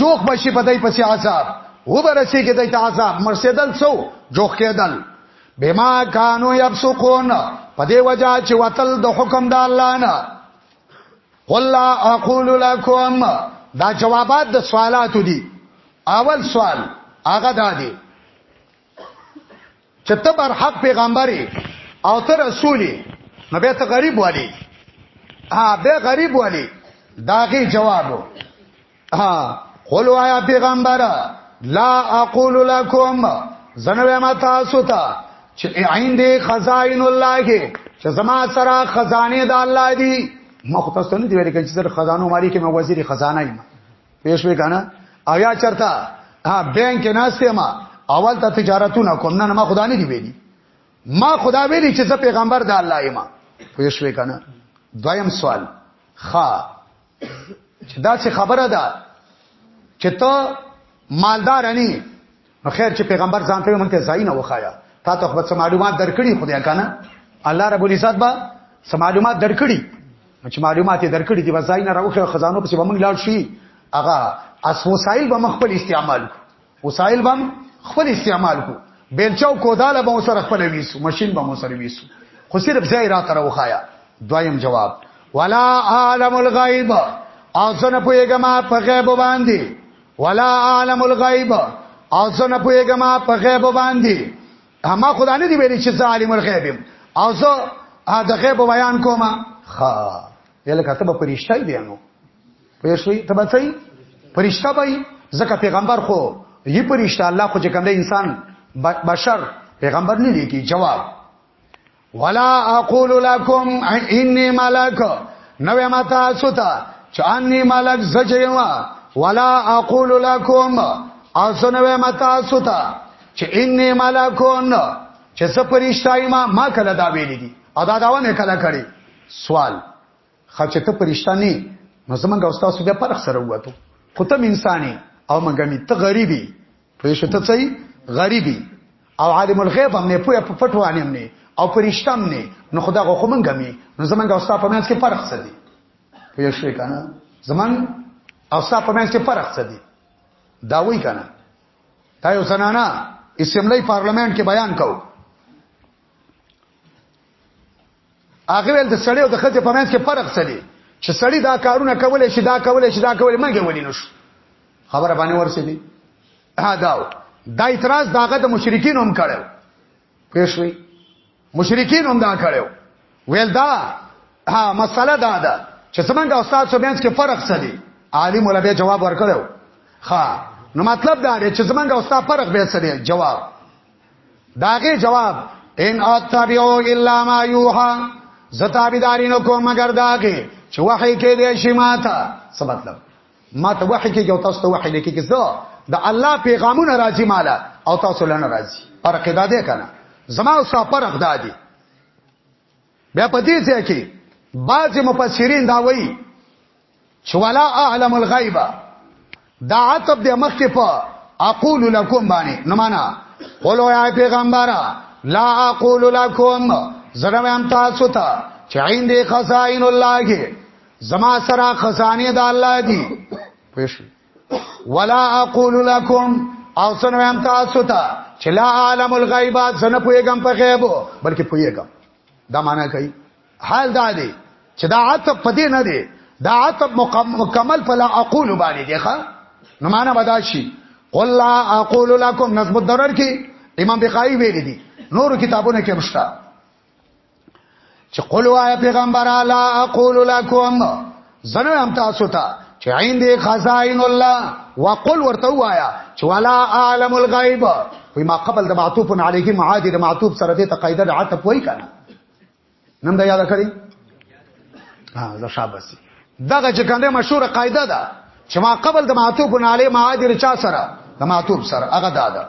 جوخ بشي په دای پسې عذاب و برسي کې دای ته عذاب مرسیدل سو جوخ کېدل بما کانو یفسقون په دې وجہ چې وتل د حکم د الله نه قل لا اقول لكم دا جوابات د سوالاتو دي اول سوال هغه دا دی چې ته بر حق پیغمبري او ته رسولي نو به ته غریب والی ها به غریب والی داغي جوابو ها قول وایا پیغمبر لا اقول لكم زنوې ما تاسو ته چې عندي خزائن الله چې زما سره خزانه د الله دي مختص نه دی ویل کېږي چې خزانو مالي کې مې وزیر خزانه یم پېښوي کنه او یا چرتا ها بانک کې ناشته ما اول ته تجارتونه کوم نه ما خدا نه دی ویلي ما خدا ویلي چې زه پیغمبر د الله یم پېښوي کنه دویم سوال خا چې دا څه خبره ده چې ته مالدار نه نو خیر چې پیغمبر ځان ته مونږ ته ځای نه وخایا تا ته خپل معلومات درکړي خدای کنه الله رب العزت با سم معلومات درکړي چې معلومات یې درکړي دی وځای نه راوخه خزانو په سبا مونږ لاړ شي هغه اس وسایل به خپل استعمال کو وسایل به خپل استعمال کو بیلچاو کوداله به سره خپل ویسو ماشين به سره ویسو خو صرف ځای را تر وخایا دویم جواب ولا عالم الغیب او زنه پویګما په غیب باندې ولا عالم الغیب او زه نه پوهېږم په غیب باندې اما خدا نه دی ویلي چې زه عالم الغیب یم او زه د غیب بیان کوم ها یله کته به پرشتای بیانو پوه شوي ته به څه پرشتہ به زکه پیغمبر خو یی پرشتہ الله خو چې کوم انسان بشر پیغمبر نه لیکي جواب ولا اقول لكم اني ملک نو ما تاسو ته چاني ملک زجیما ولا اقول لكم اسنو ما تاسو ته چې اني ملکون چې څه پرشتای ما ما کله دا ویل دي ادا داونه کله کړي سوال خچ ته پرشتہ نه نو زمونږ استاد بیا پرخ سره وته خو ته انساني او مګمی ته غریبي پېښته څي غریبي او عالم الغیب هم نه پوهه په پټو باندې هم نه او پرشتم نه نو خدا غو خومنګ می نو زمنګ او ستاسو په منځ کې فرق څه دی پوه شئ کنه زمنګ او ستاسو په منځ کې فرق څه دی دا وای کنه دا یو زنانا اسمبلی پارلیمنت کې بیان کو هغه ول د سړی او د خځې په منځ کې فرق څه دی چې سړی دا کارونه کولای شي دا کولای شي دا کولای مګه ولې نشو خبره باندې ورسې دي ها دا دا اعتراض داغه د مشرکین هم کړو پېښوي مشرکین هم دا کړو ویل دا ها مسله دا ده چې څنګه استاد سبینس کې فرق څه دی عالم ولا به جواب ورکړو ها نو مطلب دا دی چې څنګه استاد فرق به څه دی جواب داغه جواب ان اتبعو الا ما یوحى زتابیداری نو کوم مگر داغه چې وحی کې دی شي ماته څه مطلب ما ته وحی کې یو تاسو ته وحی لیکي کې زه د الله پیغامونه راځي مالا او تاسو لنه راځي فرق دا دی کنه زما او ستا فرق دا دی بیا په دې ځای کې بعض مفسرین دا وایي چې ولا اعلم الغیب دا عتب د مخ کې په اقول لكم باندې نو معنا قولو یا پیغمبر لا اقول لكم زړه هم تاسو ته چې عین دې خزائن الله کې زما سره خزانه د الله دي پېښ ولا اقول لكم او سنو هم تاسو ته چې لا عالم الغیبات سنه پویګم په غیب بلکې پویګم دا معنا کوي حال دا دی چې دا عتب پدې نه دی دا عتب مکمل په لا اقول باندې دی ښا نو معنا ودا شي قل لا اقول لكم نسب الدرر کې امام بخاری ویلي دي نور کتابونه کې مشته چې قل وای پیغمبر الا اقول لكم زنه هم تاسو ته چې عندي خزائن الله وقل ورته وایا چې ولا عالم الغیب وی ما قبل د معطوف علیه معادی د معطوف سره د قاعده د عطف وای کنه نن دا یاد کړی ها دا شاباسي دغه چې کنده مشهور قاعده ده چې ما قبل د معطوف علیه معادی چا سره د معطوف سره هغه دا ده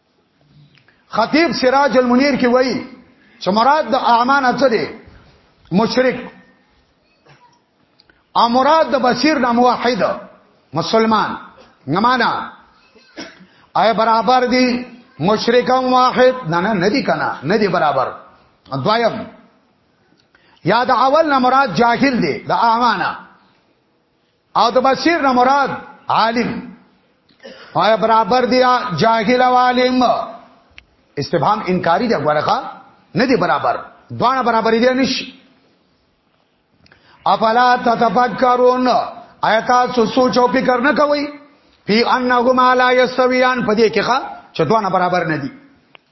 خطیب سراج المنیر کې وایي چې مراد د اعمان څه دی مشرک او مراد د بصیر نه موحد مسلمان نمانا آی برابر دی مشرک او واحد نه نه ندی کنه ندی برابر دویم یا د اول نه مراد جاهل دی د اعمانه او د بصیر نه مراد عالم آیا برابر دی جاهل او عالم استفهام انکاری دی ورخه نه دی برابر دوانه برابر دی نشي افلا تتفکرون آیتا سو سوچ او فکر نه کوي فی انهما لا یستویان پدې کې ښا چې دوانه برابر نه دي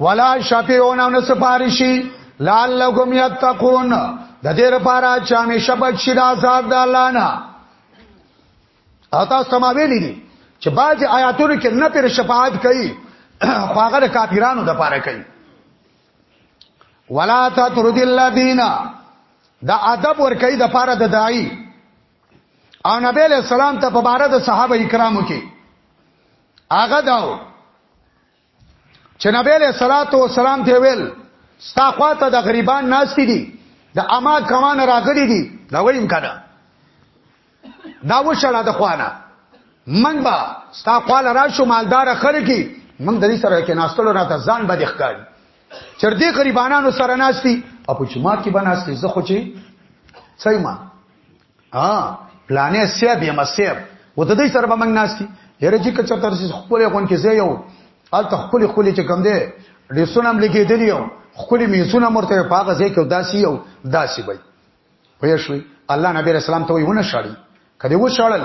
ولا شفیعون او نسفارشی لعلکم یتقون د دې لپاره چې همیشه بچی د عذاب د الله نه او تاسو ته ما ویلي دي چې بعض آیاتونو کې نه پر شفاعت کوي خو هغه د کافرانو د پاره کوي ولا تطرد الذین دا ادب ور کوي د پاره د داعی او نبی له سلام ته په بار د صحابه کرامو کې هغه داو چې نبی له صلوات و سلام ته ویل ستا خواته د غریبان ناس دي د اما کمان راغلي دي دا ویم کنه دا وشړه د خوانه من با ستا خپل راشو مالدار خلکی من د دې سره کې ناستلو راته ځان به ښکار چر دې غریبانو سره ناشتي اپو چې ما کې بناستي زه خو چې سېما ها پلانې سیب یم سیب و ته دې سره به موږ ناشتي یره چې کچا تر څه خپل غون کې زه یو ال ته خپل خپل چې کم دی ډیسونم لیکې دی یو خپل میزونه مرته پاګه زه کې داسي یو داسي وای پوه شوي الله نبی رسول الله ته ویونه شړی کله و شړل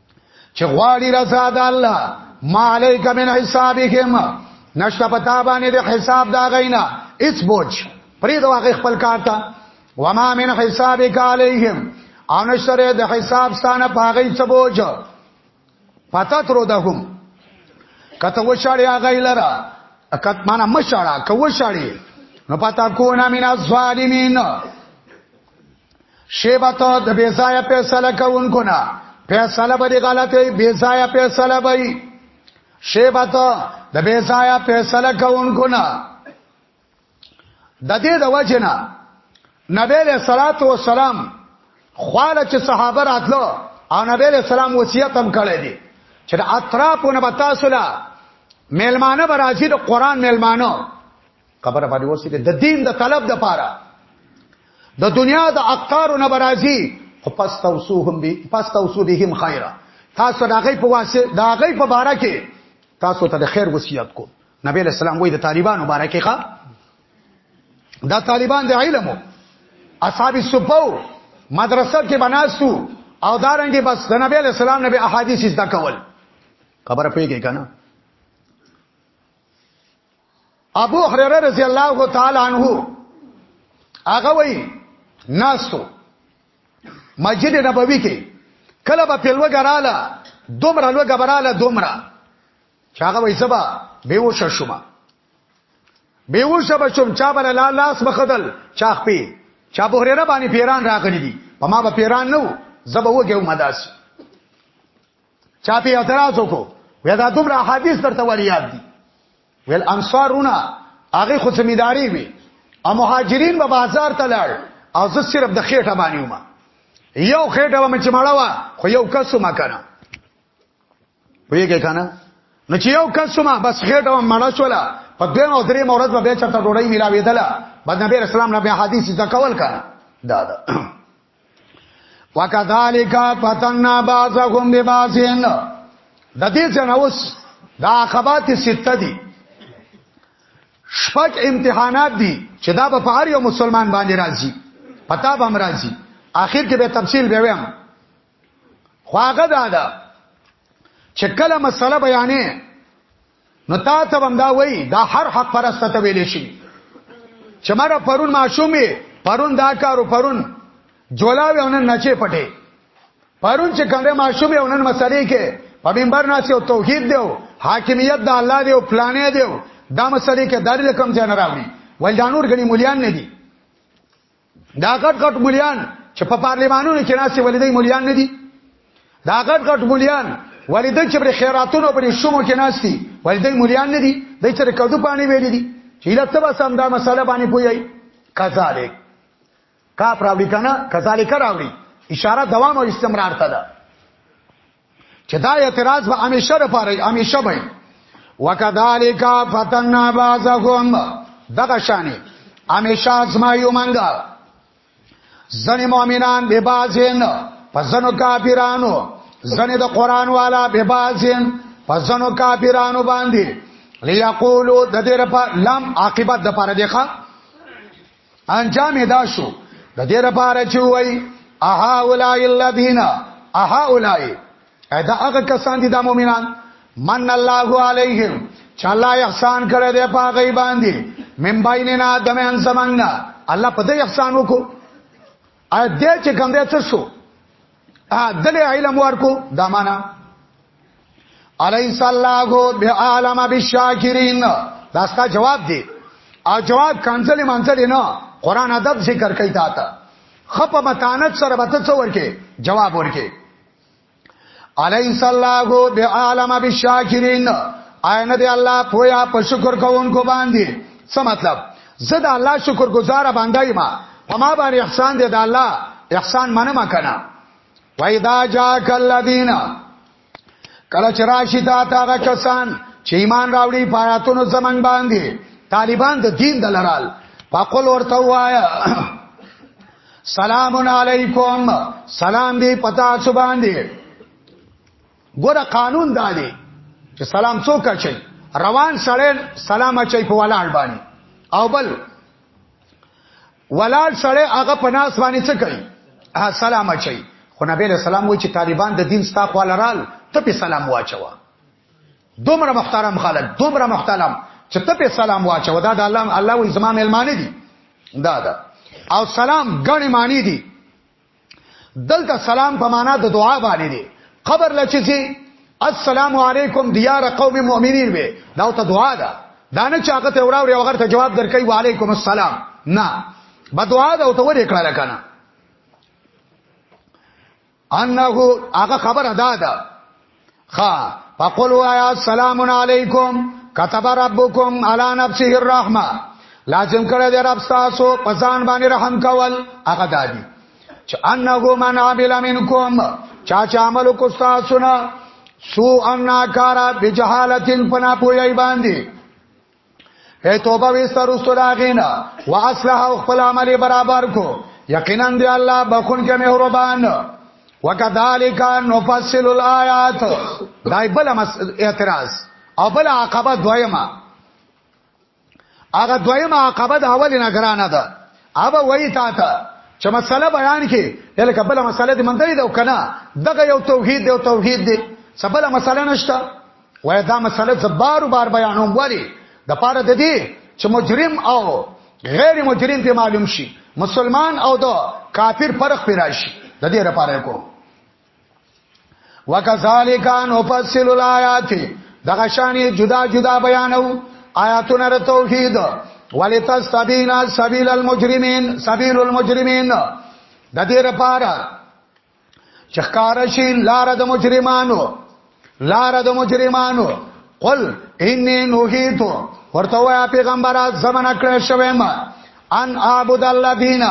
چې غواړي رضا د الله ما علیک من حسابهم نشته پتا باندې د حساب دا غینا اس بوج پرې دا واقع خپل کار تا وما من حسابک علیهم او نشره د حساب ستانه پاغی څه بوج پتا تر دهم کته وشاړی هغه لرا اکت معنا مشاړه کو وشاړی نو پتا کو نه مینا ظالمین شیبه ته د بی ځای فیصله کوونکو نه فیصله به غلطه بی ځای فیصله به شیبه ته د بی ځای فیصله کوونکو نه د دې د وجنه نبی له صلوات و سلام خواله چې صحابه راتلو او نبی له سلام وصیت هم کړی دی چې د اطرافونه به تاسو لا میلمانه به راځي د قران میلمانه خبره باندې ورسې د دین د طلب د پاره د دنیا د اقطار نه برازي خو پس توسوهم بي پس توسو بهم خیره تاسو دا غي په واسه دا غي په باره کې تاسو ته د خیر وصیت کو نبی له سلام وې د طالبانو باره کې ښا دا طالبان د علم اصحاب صفو مدرسه کې بناسو او دارنګي بس د نبی له سلام نبی احادیث زده کول خبره پیږي کنه ابو هريره رضی الله تعالی عنہ هغه وای ناسو مسجد نبوي کې کله به پیلو ګراله دومره لو ګبراله دومره چاغه وای سبا بیوش شوما بیوش به شوم چا بل لا لاس مخدل چاخ پی چا بوهره باندې پیران راغلي دي په ما به پیران نو زبا وګیو مداس چا په اعتراض وکړو ویا دا دومره حدیث درته وریاد دي ویل انصارونه هغه خو زمیداری وي او مهاجرین به بازار ته لاړ او زه صرف د خېټه باندې ومه یو خېټه ومه چې مړه وا خو یو کس ما کنه ویګه کنه نو چې یو کس ما بس خېټه ومه مړه شولا په دې نو درې مورز به چرته ډوړی ملاویدله بعد نبی رسول الله نبی حدیث ذکر کول کنه دا دا وکذالک فتننا بعضهم ببعضین د دې څنګه اوس دا عقبات سته دي شپږ امتحانات دي چې دا په هر یو مسلمان باندې راځي پتا به هم راځي اخر کې به تفصیل به ویم خو هغه دا ده چې کله مسله بیانې نو تا ته هم دا وای دا هر حق پرست ته ویل شي چې مړه پرون ماشومې پرون دا کارو پرون جولاوي اونن نچې پټې پرون چې کمره ماشومې اونن مسلې کې په منبر ناسي او توحید دیو حاکمیت د الله دیو پلانې دیو دا مسلې کې داري لکم ځان راوړي ولدانور غني مليان نه دي دا غټ غټ مليان چې په پارلمانونو کې ناسي ولیدي مليان نه دي دا غټ غټ مليان ولیدي چې پر خیراتونو پر شومو کې ناسي ولیدي مليان نه دي د چر کدو پانی ویلي دي چې لته بس هم دا مسله باندې پوي کذالک کا پراوړي کنه کذالک راوړي اشاره دوام او استمرار ته ده چې دا اعتراض به همیشه لپاره همیشه به وکذالک فتننا بعضهم دغه شانې همیشه ازمایو منګه ځنې مؤمنان به بعضین پسنو کافرانو ځنې د قران والا به بعضین پسنو کافرانو باندې ليقولوا د دې لپاره لم عاقبت د پاره دیخه انجام یې دا شو د دې لپاره چې وای اها اولای الذین اها اولای دا هغه کسان دي د مؤمنان من الله علیهم چې الله احسان کړی دی په غي باندې من بیننا دمن زمنګ الله په دې احسان وکړو ا دې چې کوم دې څه شو ا دلې علم ورکو دا معنا الیس الله بعالم بالشاکرین دا ستا جواب دی او جواب کانسل مانسل نه قران ادب ذکر کوي تا ته خپ متانت سره به ته څور کې جواب ورکې الیس الله بعالم بالشاکرین عین دی الله پویا په شکر کوونکو باندې څه مطلب زه د الله شکر گزار باندې ما په ما باندې احسان دی د الله احسان منه ما کنه وایدا جاک الذین کله چې راشي تا تا کسان چې ایمان راوړي پاتونو زمنګ باندې طالبان د دین دلرال فقل ورته وایا سلام علیکم سلام دی پتا څه باندې ګوره قانون دا دی چې سلام څوک اچي روان سړی سلام اچي په ولاړ باندې او بل ولاړ سړی هغه په ناس باندې څه کوي سلام اچي خو نبی له سلام وای چې طالبان د دین ستا خو لرال ته په سلام واچوه دومره محترم خلک دومره محترم چې ته په سلام واچو دا د الله الله وي زما ملمانه دي دا دا او سلام غني معنی دي دلته سلام په معنا د دعا باندې دي قبر لچې السلام علیکم دیار قوم مؤمنین به دا ته دعا ده دا نه چې هغه ته وراوري هغه ته جواب درکې وعلیکم السلام نه بدعا ده او ته ورې کړه کنه انه هغه خبره ده ده خا فقل وایا السلام علیکم كتب ربکم علی نفسه الرحمه لازم کړی دی رب تاسو په ځان باندې رحم کول هغه دادی چې انه من عمل منکم چا چا عمل کو تاسو نه سو ان کارا بجهالتین پنا پوی باندې اے توبه وستر استو داغینا واصلح او خپل عمل برابر کو یقینا دی الله بخون کې مهربان وکذالک نفصل الایات دای بل اعتراض او بل عقبه دویما هغه دویما عقبه د اول نه ګرانه ده اوبه وای تا ته چې مسله بیان کې لکه بل مسله دې منځري ده کنه دغه یو توحید دی او توحید دی سبله مسله نشته وای دا مسله زبار بار بیانوم ولی د پاره د دې چې مجرم او غیر مجرم په معلوم شي مسلمان او د کافر فرق پیدا شي د دې لپاره کو وکذالک نفصل الایات دغه شان جدا جدا بیانو آیاتونه ر توحید ولتستبینا سبیل المجرمین سبیل المجرمین د دې لپاره چخکار شي لار د مجرمانو لار د مجرمانو قل انی نوهیتو ورته وای پیغمبر زمن کړه شوم ان اعبد الذین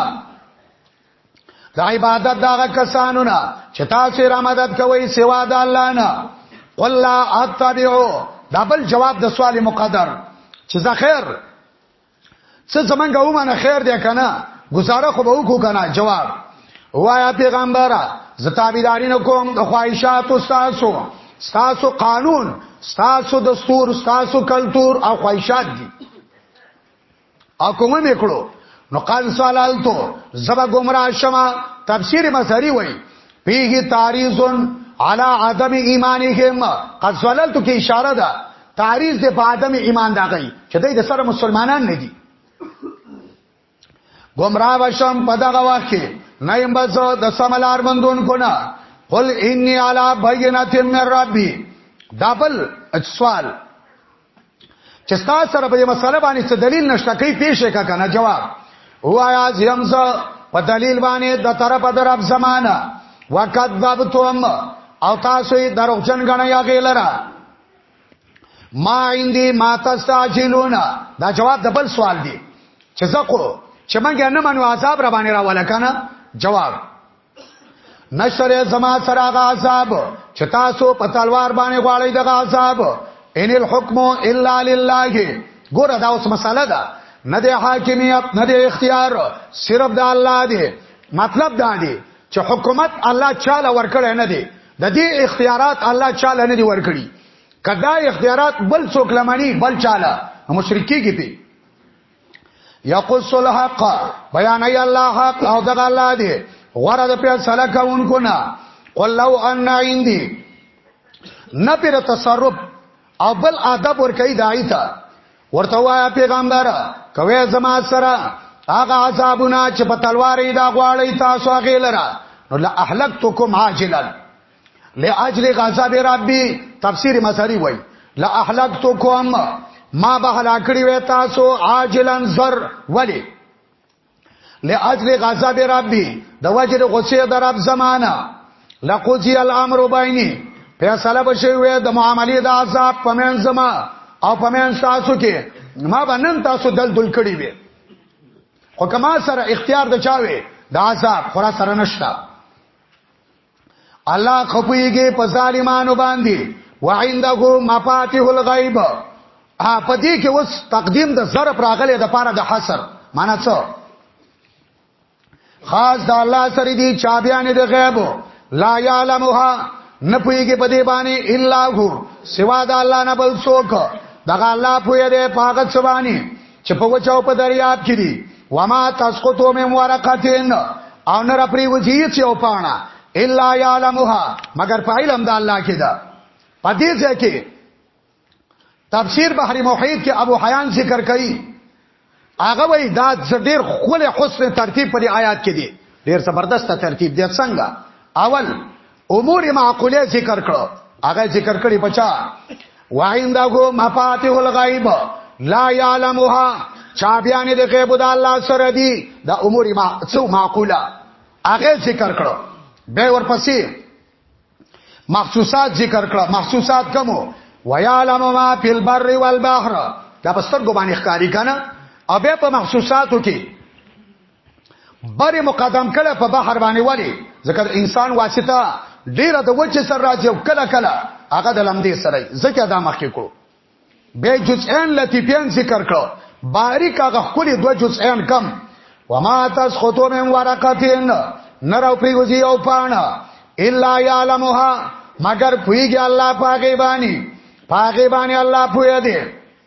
دا عبادت داغه کسانو نه چې تاسو را مدد کوي سوا د الله نه قل لا اتبعو دا بل جواب د سوال مقدر چې زخیر څه زمنګ ومنه خیر دی کنه گزاره خو به وکړو کنه جواب وایا پیغمبره زتابیداری نه کوم د خواهشات استادو ستاسو قانون ستاسو دستور ستاسو کلچر او خواهشات دي او کومه میکړو نو قال سوالالتو زبا گمراه شما تفسیر مسری وای فيه تعریض على عدم ایمانهم قد زللت کی اشاره ده تعریض ده په عدم ایمان دا کوي چې دوی د سره مسلمانان نه دي گمراه بشم په دغه وخت کې نه يم بس د سملار مندون کو نه قل انی علی بینات من ربی دابل سوال چې تاسو سره په دې مسله باندې څه دلیل نشته کوي پیش کا کنه جواب وایا زم ز په دلیل باندې د طرف در اب زمانہ وکذبتم او تاسو یې دروغجن غنئ غیلرا ما عندي ما تستعجلون دا جواب د بل سوال دی چې زکو چې مونږ نه منو عذاب را باندې راول کنه جواب نشر زما سره غا عذاب چې تاسو په تلوار باندې غواړی دغه عذاب ان الحكم الا لله ګوره دا اوس مسله ده نه د حاکمیت نه د اختیار صرف د الله دی مطلب دا دی چې حکومت الله چاله ورکړی نه دی د دې اختیارات الله چاله نه دی ورکړي کدا اختیارات بل څوک لمني بل چاله مشرکی کی پی یقص الحق بیان ای الله حق او دغه الله دی غره د په سره کوونکو نه قل لو ان عندي نه پر تصرف او بل ادب ور کوي دای ته ورته وایا پیغمبر کوي زما سره هغه عذابونه چې په تلوارې دا غواړی تاسو هغه لره نو لا اهلکتکم عاجلا لاجل غضب ربي تفسیر مصری وای لا اهلکتکم ما به هلاکړی وې تاسو عاجلا زر ولی لاجل غضب ربي د وجه د غصې د رب زمانہ لقضی الامر بیني فیصله بشوي د معاملې د عذاب پمن زما او پمن تاسو کې ما بنن تاسو دل دل کړی وي خو کما سره اختیار د چاوي د عذاب خورا سره نشتا الله خپويږي په ظالمانو باندې وعنده مفاتيح الغيب ا پدې کې اوس تقدیم د ضرب راغلي د پاره د حصر معنی څه خاص د الله سره دي چابيان د غیب لا يعلمها نه پويږي په دې باندې الا هو سوا د الله نه بل څوک دغه الله پوي دې پاګت سباني چې په وچاو په دریاب کې دي وما تسقطو من ورقتين او نه را پری وځي چې او پاڼه الا يعلمها مگر په علم د الله کې ده په دې ځای کې تفسیر بحری محیط کې ابو حیان ذکر کړي هغه وای دا ډېر خل حسن ترتیب پر آیات کې دي ډېر زبردست ترتیب دی څنګه اول امور معقوله ذکر کړو هغه ذکر کړي بچا وعندغه مفاتيح الغيب لا يعلمها چا بیان د غیب د الله سره دی د امور ما څو معقوله هغه ذکر کړو به ورپسې مخصوصات ذکر کړه مخصوصات کومو ويعلم ما في البر والبحر دا بستر ګو باندې ښکاری کنه او به په مخصوصاتو کې بری مقدم کړه په بحر باندې ولی ځکه انسان واسطه ډیره د وجه سره راځي او کله کله هغه د لمدې سره ځکه دا مخکې کړو به جزئین لطیفین ذکر کړو باریک هغه خپل دو جزئین کم وما تسخطو من ورقتین نراو پیوزی او پانا الا یعلمها مگر پویږي الله پاګې باندې پاګې باندې الله پوی دی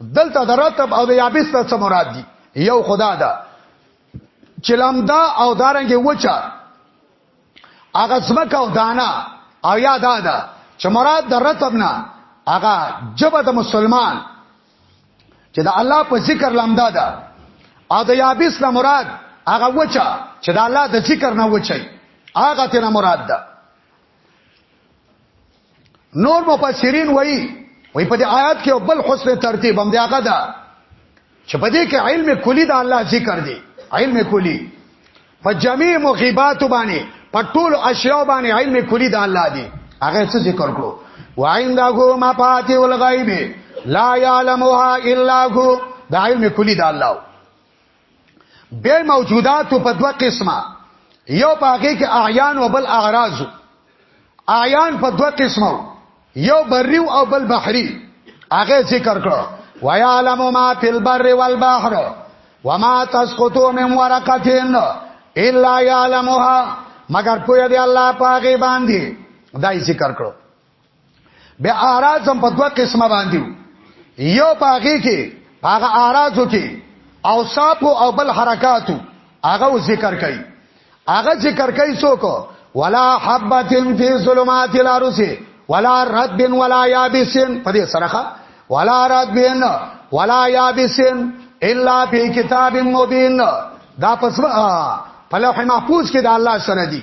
دلته د رتب او د یابس څخه مراد دي یو خدا ده چې لمدا او دارنګ وچا هغه سمک او دانا او یا دا ده چې مراد د رتب نه هغه جبه د مسلمان چې د الله په ذکر لمدا ده او د یابس نه مراد هغه وچا چې د الله د ذکر نه وچي هغه ته نه مراد ده نور مفسرین وایي وای په دې آیات کې بل حسن ترتیب هم دی هغه دا چې په دې کې علم کلی د الله ذکر دی علم کلی په جميع مغیبات باندې په ټول اشیاء باندې علم کلی د الله دی هغه څه ذکر کړو وعندغه ما پاتې الغیب لا يعلمها الا هو دا علم کلی د الله به موجودات په دوه قسمه یو پاګه کې اعیان او بل اعراض اعیان په دوه قسمه یو بری او بل بحری هغه ذکر کړو ويعلم ما في البر والبحر وما تسقط من ورقه الا يعلمها مگر پوهه دی الله پاګه باندې دای ذکر کړو بیا اعراض هم په دوه قسمه باندې یو باغی کې هغه اعراضو کې اوصاف او بل حرکاتو هغه ذکر کوي هغه ذکر کوي څوک ولا حبتن فی ظلمات الارض ولا رد ولا یابس په دې سره ولا رد ولا یابس الا فی کتاب مبین دا پس په لوح محفوظ کې د الله سره دی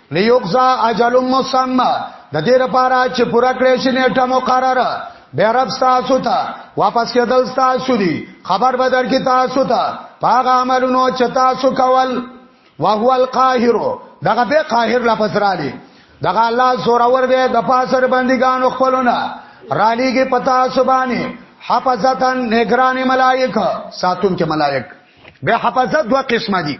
ليقضا اجل مسمى د دې لپاره چې پوره کړی شي نیټه مقرره به رب تاسو ته واپس کېدل تاسو دي خبر به درکې تاسو ته پاغه عملونو چې تاسو کول وهو القاهر دغه به قاهر لپس را دي دغه الله زور اور دی د پاسر بندګانو خپلونه را لېږي پتا سبانه حفظتن نگران ملائک ساتون کې ملائک به حفظت دوه قسمه دي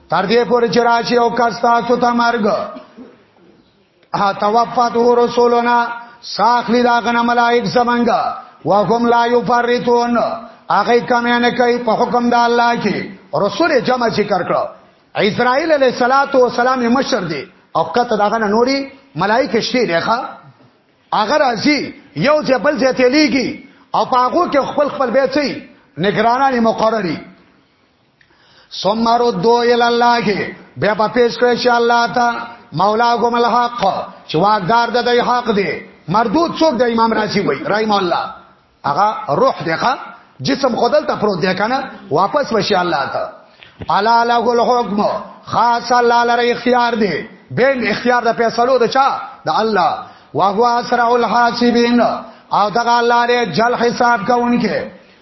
تر دې پورې چې راشي او کستا سو ته مرګ ها توفات رسولنا ساخلی دا غنه ملائک زمنګ وهم لا یفرتون هغه کم نه کوي په حکم د الله کې رسول جمع ذکر کړو اسرائیل علیه صلاتو و سلام مشر دی او کته داغه نوري ملائکه شته لري هغه راځي یو ځای بل ځای تلیږي او په هغه کې خپل خپل بیت نگرانانی مقرری ثم ردو الى الله بیا په پیش کړی شي الله تا مولا کوم الحق چې واقدار د دی حق دی مردود څوک د امام رازی وای رحم الله هغه روح دیخه جسم خودل ته پروت دی کنه واپس وشي الله تا الا له الحكم خاص الله لره اختیار دی بین اختیار د فیصلو د چا د الله واغوا اسرع الحاسبین او دغه الله دې جل حساب کوونکې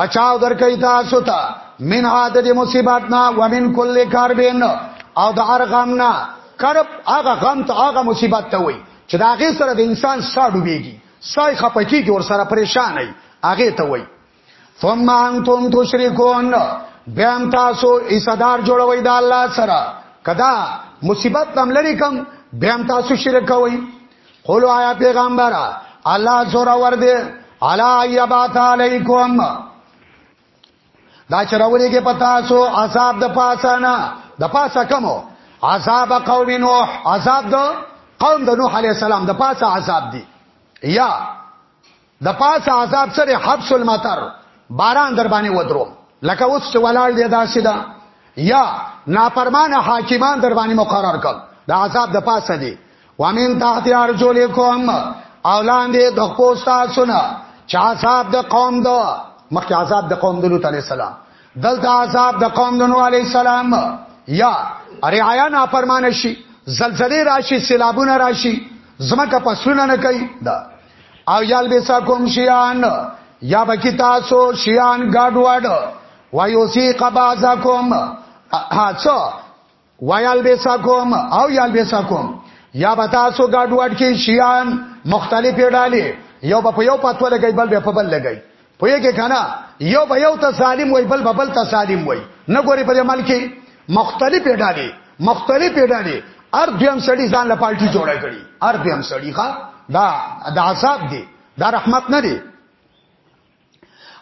بچاو درکې تاسو ته من هاته د مصیبت نه ومن کل کاربین او د ارغم نه کرب هغه غم ته هغه مصیبت ته وای چې دا غي سره د انسان ساډو بیږي سای خپکی کې ور سره پریشان ای هغه ته وای ثم انتم تشركون بیا تاسو ایصدار جوړوي د الله سره کدا مصیبت تم لري کم بیا تاسو شرک کوي قولو آیا پیغمبر الله زور ور دي علا یبات علیکم دا چرولې کې پتا سو عذاب د پاسه نه د پاسه کمو عذاب قوم نوح عذاب د قوم د نوح علی السلام د پاسه عذاب دي یا د پاسه عذاب سره حبس المطر باران در باندې ودروم لکه اوس چې ولاړ دی داسې ده دا یا نافرمانه حاکمان در باندې مقرر کړ د عذاب د پاسه دی ومن تحت ارجلکم اولان دې د خپل تاسو نه چې عذاب د قوم دو مخکې عذاب د قوم دلو تعالی السلام دلته عذاب د قوم دنو علی السلام یا رعایا نافرمانه شي زلزلې راشي سیلابونه راشي زمکه پسونه نه کوي دا او یال بیسا کوم شیان یا بکی تاسو شیان ګډ وډ وایوسی قبازا کوم هڅو ویال بیسا کوم او یال بیسا کوم یا به تاسو ګډ وډ کې شیان مختلفې ډالې یو په یو پاتو لګي بل به په بل لګي پوهیږي کنه یو به یو ته سالم وای بل به بل ته سالم وای نه ګوري په عمل کې مختلف ډالې مختلف ډالې ار دیم سړي ځان له پالټي جوړه کړي ار دیم سړي ښا دا د عذاب دی دا رحمت نه دی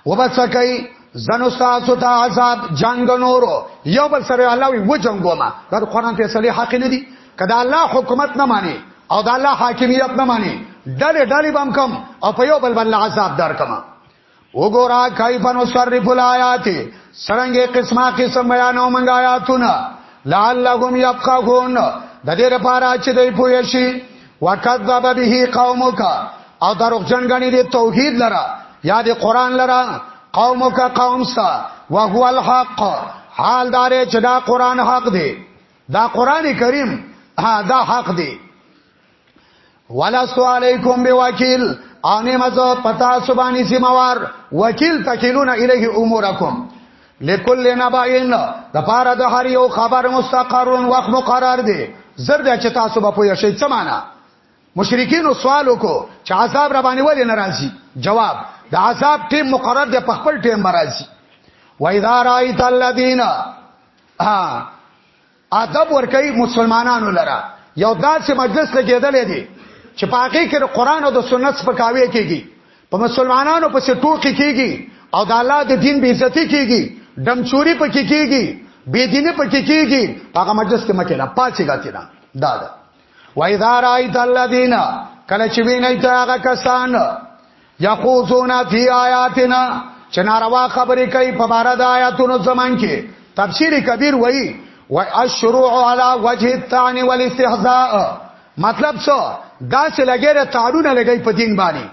وبڅکای زنو تاسو ته عذاب جنگ نورو یو بل سره الله وی و جنگو ما دا قرآن فیصله حق نه دی کدا الله حکومت نه مانی او دا الله حاکمیت نه مانی ډلې ډلې بم کم او په یو بل بل عذاب دار کما وګورا کیف نصرف الایات سرنګې قسمه قسم بیانو منګ آیاتونه لعلهم یفقهون د دې لپاره چې دوی پوه شي وکذب به قومک او دروغجن غني دي توحید لرا یا دي قران لرا قومک قوم سا وهو الحق حال دارې چې دا قران حق دی دا قران کریم ها دا حق دی ولا سو علیکم بوکیل او نه مزه پتا سبانی سیموار وکیل تکلون الیه امورکم لکل نباین د پاره د هر یو خبر مستقرون وخت مقرر دی زر د چې تاسو به پوه شئ څه معنا مشرکین سوال وکړو چې عذاب را باندې ولې ناراضي جواب د عذاب ټیم مقرر دی په خپل ټیم ناراضي و اذا رايت الذين ها ادب ورکي مسلمانانو لره یو داسې مجلس لګیدل دي چې پاکي کې د قران او د سنت سپکاوي کیږي په مسلمانانو پسې ټوکی کیږي او د الله د دین بې عزتی کیږي دمچوري پکې کیږي بې دینه پکې کیږي هغه مجلس کې مکه نه پاتې غاتې نه دا دا وایذا رایت الذین کله چې ویني ته هغه کسان یخوزون فی آیاتنا چناروا خبرې کوي په بار د آیاتونو زمان کې تفسیر کبیر وایي و الشروع علی وجه الطعن والاستهزاء مطلب څه دا چې لګیره تعالونه لګی په دین باندې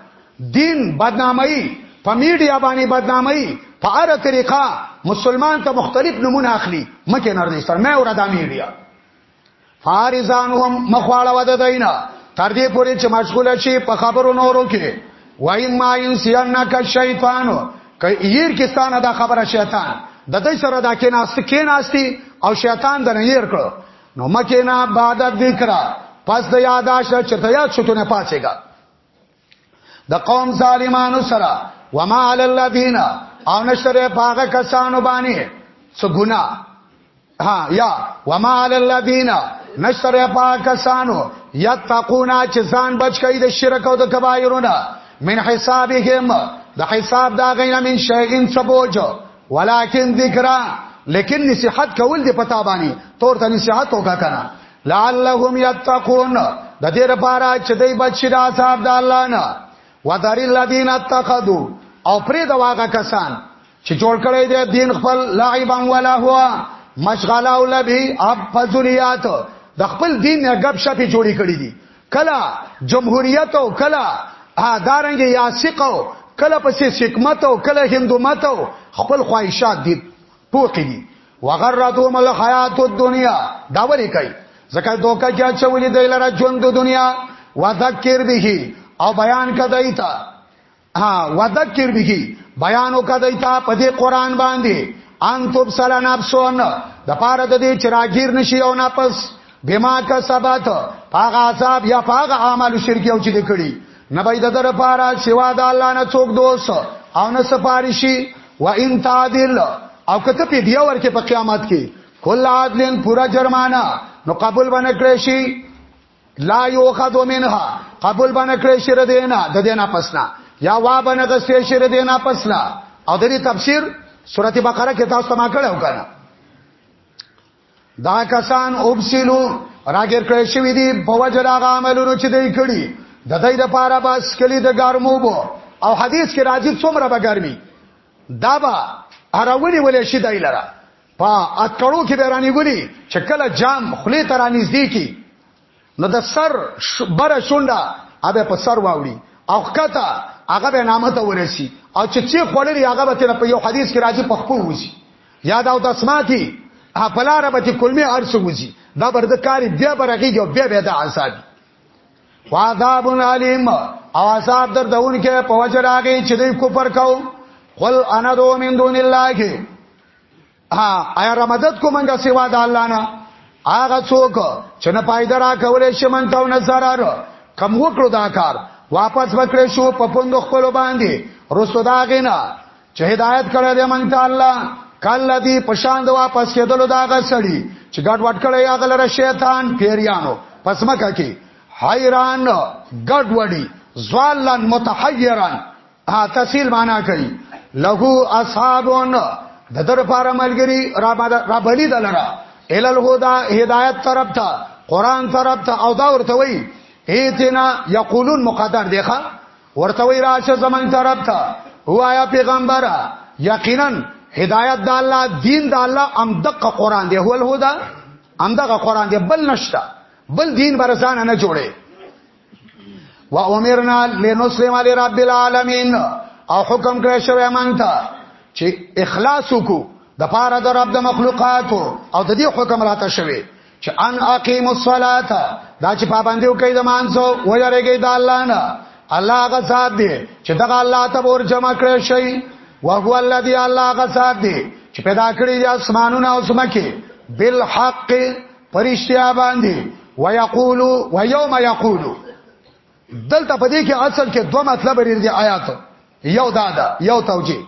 دین بدنامي په میډیا باندې بدنامي په هر طریقه مسلمان ته مختلف نمونه اخلي مکه نردي سره مې وردا میډیا فارزانهم مخواړه ود دینا تر دې پورې چې مشغوله شي په خبرو نورو کې وای ما ينسينک الشیطان کیر کستانه دا خبره شیطان د دې سره دا کې ناست کې ناشتي او شیطان د نه ير کړو نو مکه نه بعد ذکر پس د یاداش چته یا چتونه پاتېګا د قوم ظالمانو سره وما علی الذین او نشره پاغه کسانو باندې څه ګنا ها یا وما علی الذین نشره پاغه کسانو یتقونا چې ځان بچ کړي د شرک او د کبایرونو من حسابهم د حساب دا غینه من شیئن سبوج ولکن ذکرہ لیکن نصیحت کول دی پتا باندې تور ته نصیحت وکا کنه لعلهم یتقون د دې لپاره چې دوی بچی د عذاب د الله نه وذر الذین اتخذوا او پرې د واګه کسان چې جوړ کړی دی دین خپل لعبا ولا هو مشغله او لبی اب فزلیات د خپل دین نه غب شپې جوړی کړی دي کلا جمهوریت او کلا دارنګ یاسق او کلا پسې حکمت او کلا هندومت او خپل خواهشات دي ټوکی دي وغرتهم الحیات الدنیا دا وری کوي زکه دوکه چا چولې د لره ژوند د دنیا وذکر به او بیان کدی تا ها وذکر به بیان وکدی تا په دې قران باندې ان توب سلا نفسون د پاره د دې چراغیر نشي او نفس بما کا سبات پاغه عذاب یا پاغه اعمال شرکی او چې دکړي نه باید د لپاره سوا د الله نه څوک دوست او نه سفارشي و ان تعدل او کته په دی ورکه په قیامت کې کل عدلن پورا جرمانه نو قبول باندې کړی شي لا یوخذ منها قبول باندې کړی شي ردینا د دینا پسنا یا وا باندې غسې شي ردینا پسنا او د دې تفسیر سورته بقره کې تاسو ما کړو کنه دا کسان ابسلو راګر کړی شوی دی په وجه دا عملونو چې دوی کړی د دې د پاره باس کلی د ګرمو بو او حدیث کې راځي څومره به ګرمي دا به اراونی ولې شي دای لره په اتکړو کې به رانی ګلی چې کله جام خلی ترانیز دی کی نو د سر بره شونډه هغه په سر واوړي او کته هغه به نامته ورسی او چې چې خړلې هغه به تر په یو حدیث کې راځي په خپل وځي یا دا د اسماتی خپلاره به کلمه ارس وځي دا برد کاری بیا برغیږي او بیا به د عذاب وعذاب علیم او عذاب در دون کې په وجه راغی چې دوی کوپر کو قل انا دو من دون الله کې ها آیا رمضان کو منګه سیوا د الله نه هغه څوک چې نه پایده را کولې شي من تاو نه zarar کم وکړو دا کار واپس وکړې شو په پوند خپل باندې رسو دا غینا چې هدایت کړې دې مونږ ته الله کله دې پشان د واپس کېدل دا غ سړی چې ګډ وډ کړې هغه لره شیطان پیریانو پس مکه کې حیران ګډ وډی زوالن متحیرن ها تفصیل معنا کوي له اصحابون د در پاره ملګری را بلی دلرا ال الهدى هدایت طرف ته قران طرف ته او دا ورته وی ایتنا یقولون مقدر دیخه ورته وی راشه زمنګ طرف ته وایا پیغمبر یقینا هدایت د الله دین د الله ام دقه قران دی هو الهدى ام دغه قران دی بل نشتا بل دین برزان نه جوړي و امرنا لنسلم لرب العالمین او حکم کړی شوی مونږ ته چې اخلاص وکړو د پاره د رب د مخلوقاتو او د دې حکم راته شوی چې ان اقیم الصلاه دا چې پابندي وکړي د مانځو ویریږي د الله نه الله هغه ذات دی چې دغه الله ته ور جمع کړی شي او هو الذی الله هغه ذات دی چې پیدا کړی د اسمانونو او سمکه بالحق پرشتیا باندې ويقولو ويوم يقولو دلته په دې کې اصل کې دوه مطلب لري د آیات یو دا دا یو توجیه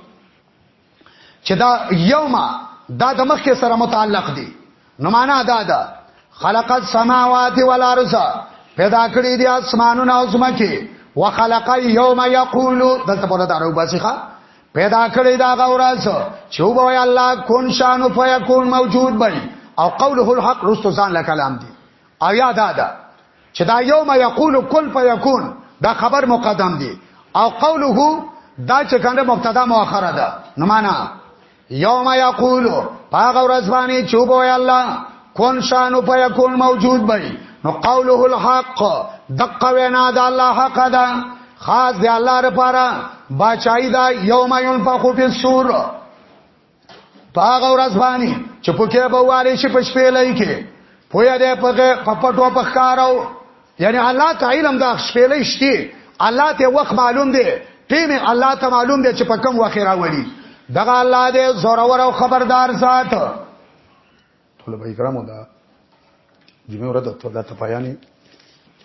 چې دا یوم دا د مخ کې سره متعلق دي نو معنا دا دا خلق السماوات والارض پیدا کړی دی اسمانونه او زمکه وخلق یوم یقول دلته په دارو باسخه پیدا کړی دا غوراز چې وبوي الله کون شانو فیکون موجود بل او قوله الحق رستو ځان له کلام دی او یاد ادا چې دا یوم یقول کل فیکون دا خبر مقدم دی او قوله دا چې کنده مبتدا مؤخره ده نو معنا یوم یقول پاغه ورځ باندې چوبوي الله کون شانو فیکون موجود بی نو قوله الحق دق وینا د الله حق ده خاص دی الله لپاره بچای دا یوم ينفخ فی السور پاغه ورځ باندې چې پکې به واره شي په شپې لای کې پویا دې پکې پپټو پخکارو یعنی الله تعالی هم دا شپې لای شتي الله ته وخت معلوم دی ټیم الله ته معلوم دی چې په کوم وخت راوړي دغه الله دې زورور او خبردار ذات طلبه کرامو دا جمعه ورځ د تپایانې